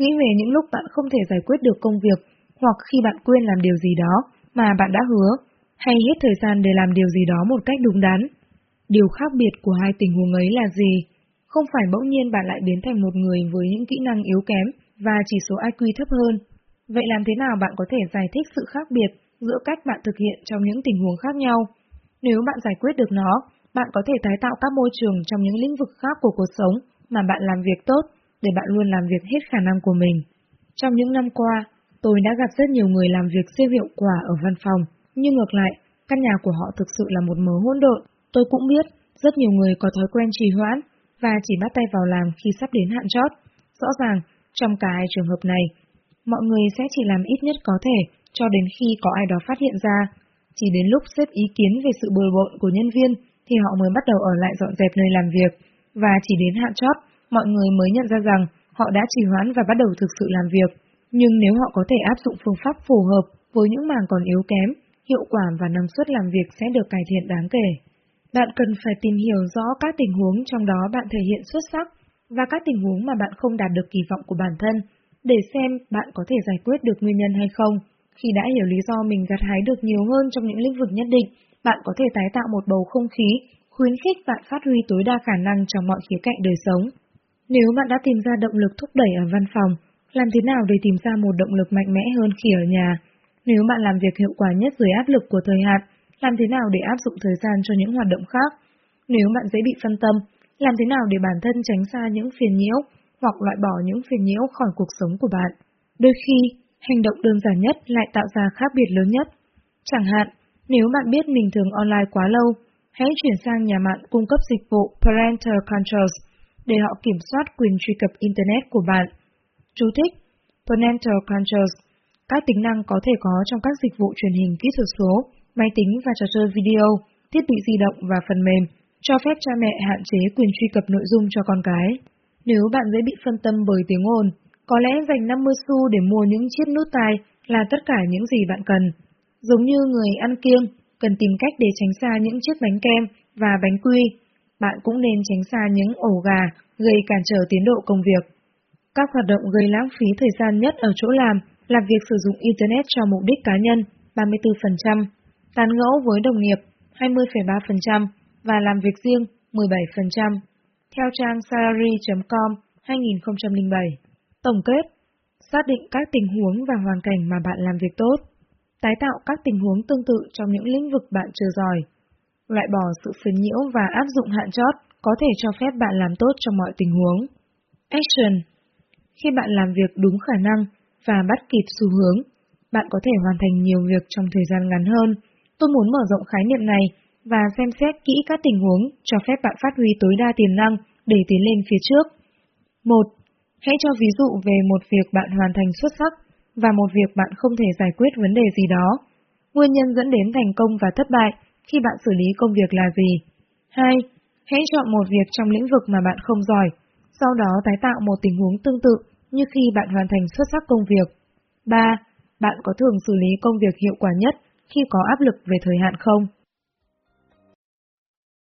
Nghĩ về những lúc bạn không thể giải quyết được công việc, hoặc khi bạn quên làm điều gì đó mà bạn đã hứa, hay hết thời gian để làm điều gì đó một cách đúng đắn. Điều khác biệt của hai tình huống ấy là gì? Không phải bỗng nhiên bạn lại biến thành một người với những kỹ năng yếu kém và chỉ số IQ thấp hơn. Vậy làm thế nào bạn có thể giải thích sự khác biệt giữa cách bạn thực hiện trong những tình huống khác nhau? Nếu bạn giải quyết được nó, bạn có thể tái tạo các môi trường trong những lĩnh vực khác của cuộc sống mà bạn làm việc tốt để bạn luôn làm việc hết khả năng của mình. Trong những năm qua, tôi đã gặp rất nhiều người làm việc siêu hiệu quả ở văn phòng, nhưng ngược lại, căn nhà của họ thực sự là một mớ hỗn độn. Tôi cũng biết, rất nhiều người có thói quen trì hoãn và chỉ bắt tay vào làm khi sắp đến hạn chót. Rõ ràng, trong cái trường hợp này, mọi người sẽ chỉ làm ít nhất có thể cho đến khi có ai đó phát hiện ra. Chỉ đến lúc xếp ý kiến về sự bừa bộn của nhân viên thì họ mới bắt đầu ở lại dọn dẹp nơi làm việc, và chỉ đến hạn chót mọi người mới nhận ra rằng họ đã trì hoãn và bắt đầu thực sự làm việc. Nhưng nếu họ có thể áp dụng phương pháp phù hợp với những mảng còn yếu kém, hiệu quả và năng suất làm việc sẽ được cải thiện đáng kể. Bạn cần phải tìm hiểu rõ các tình huống trong đó bạn thể hiện xuất sắc và các tình huống mà bạn không đạt được kỳ vọng của bản thân, để xem bạn có thể giải quyết được nguyên nhân hay không. Khi đã hiểu lý do mình gặt hái được nhiều hơn trong những lĩnh vực nhất định, bạn có thể tái tạo một bầu không khí, khuyến khích bạn phát huy tối đa khả năng trong mọi khía cạnh đời sống. Nếu bạn đã tìm ra động lực thúc đẩy ở văn phòng, làm thế nào để tìm ra một động lực mạnh mẽ hơn khi ở nhà? Nếu bạn làm việc hiệu quả nhất dưới áp lực của thời hạn, làm thế nào để áp dụng thời gian cho những hoạt động khác? Nếu bạn dễ bị phân tâm, làm thế nào để bản thân tránh xa những phiền nhiễu hoặc loại bỏ những phiền nhiễu khỏi cuộc sống của bạn? Đôi khi, hành động đơn giản nhất lại tạo ra khác biệt lớn nhất. Chẳng hạn, nếu bạn biết mình thường online quá lâu, hãy chuyển sang nhà mạng cung cấp dịch vụ Parental Controls để họ kiểm soát quyền truy cập Internet của bạn. Chú thích Parental Controls Các tính năng có thể có trong các dịch vụ truyền hình kỹ thuật số, máy tính và trò chơi video, thiết bị di động và phần mềm, cho phép cha mẹ hạn chế quyền truy cập nội dung cho con cái. Nếu bạn dễ bị phân tâm bởi tiếng ồn, có lẽ dành 50 xu để mua những chiếc nút tai là tất cả những gì bạn cần. Giống như người ăn kiêng, cần tìm cách để tránh xa những chiếc bánh kem và bánh quy, bạn cũng nên tránh xa những ổ gà gây cản trở tiến độ công việc. Các hoạt động gây lãng phí thời gian nhất ở chỗ làm là việc sử dụng Internet cho mục đích cá nhân, 34%, tán gẫu với đồng nghiệp 20,3% và làm việc riêng 17%. Theo trang salary.com 2007. Tổng kết Xác định các tình huống và hoàn cảnh mà bạn làm việc tốt. Tái tạo các tình huống tương tự trong những lĩnh vực bạn chưa giỏi. Loại bỏ sự phiền nhiễu và áp dụng hạn chót có thể cho phép bạn làm tốt trong mọi tình huống. Action Khi bạn làm việc đúng khả năng và bắt kịp xu hướng, bạn có thể hoàn thành nhiều việc trong thời gian ngắn hơn. Tôi muốn mở rộng khái niệm này và xem xét kỹ các tình huống cho phép bạn phát huy tối đa tiềm năng để tiến lên phía trước. 1. Hãy cho ví dụ về một việc bạn hoàn thành xuất sắc và một việc bạn không thể giải quyết vấn đề gì đó. Nguyên nhân dẫn đến thành công và thất bại khi bạn xử lý công việc là gì? 2. Hãy chọn một việc trong lĩnh vực mà bạn không giỏi, sau đó tái tạo một tình huống tương tự như khi bạn hoàn thành xuất sắc công việc. 3. Bạn có thường xử lý công việc hiệu quả nhất khi có áp lực về thời hạn không?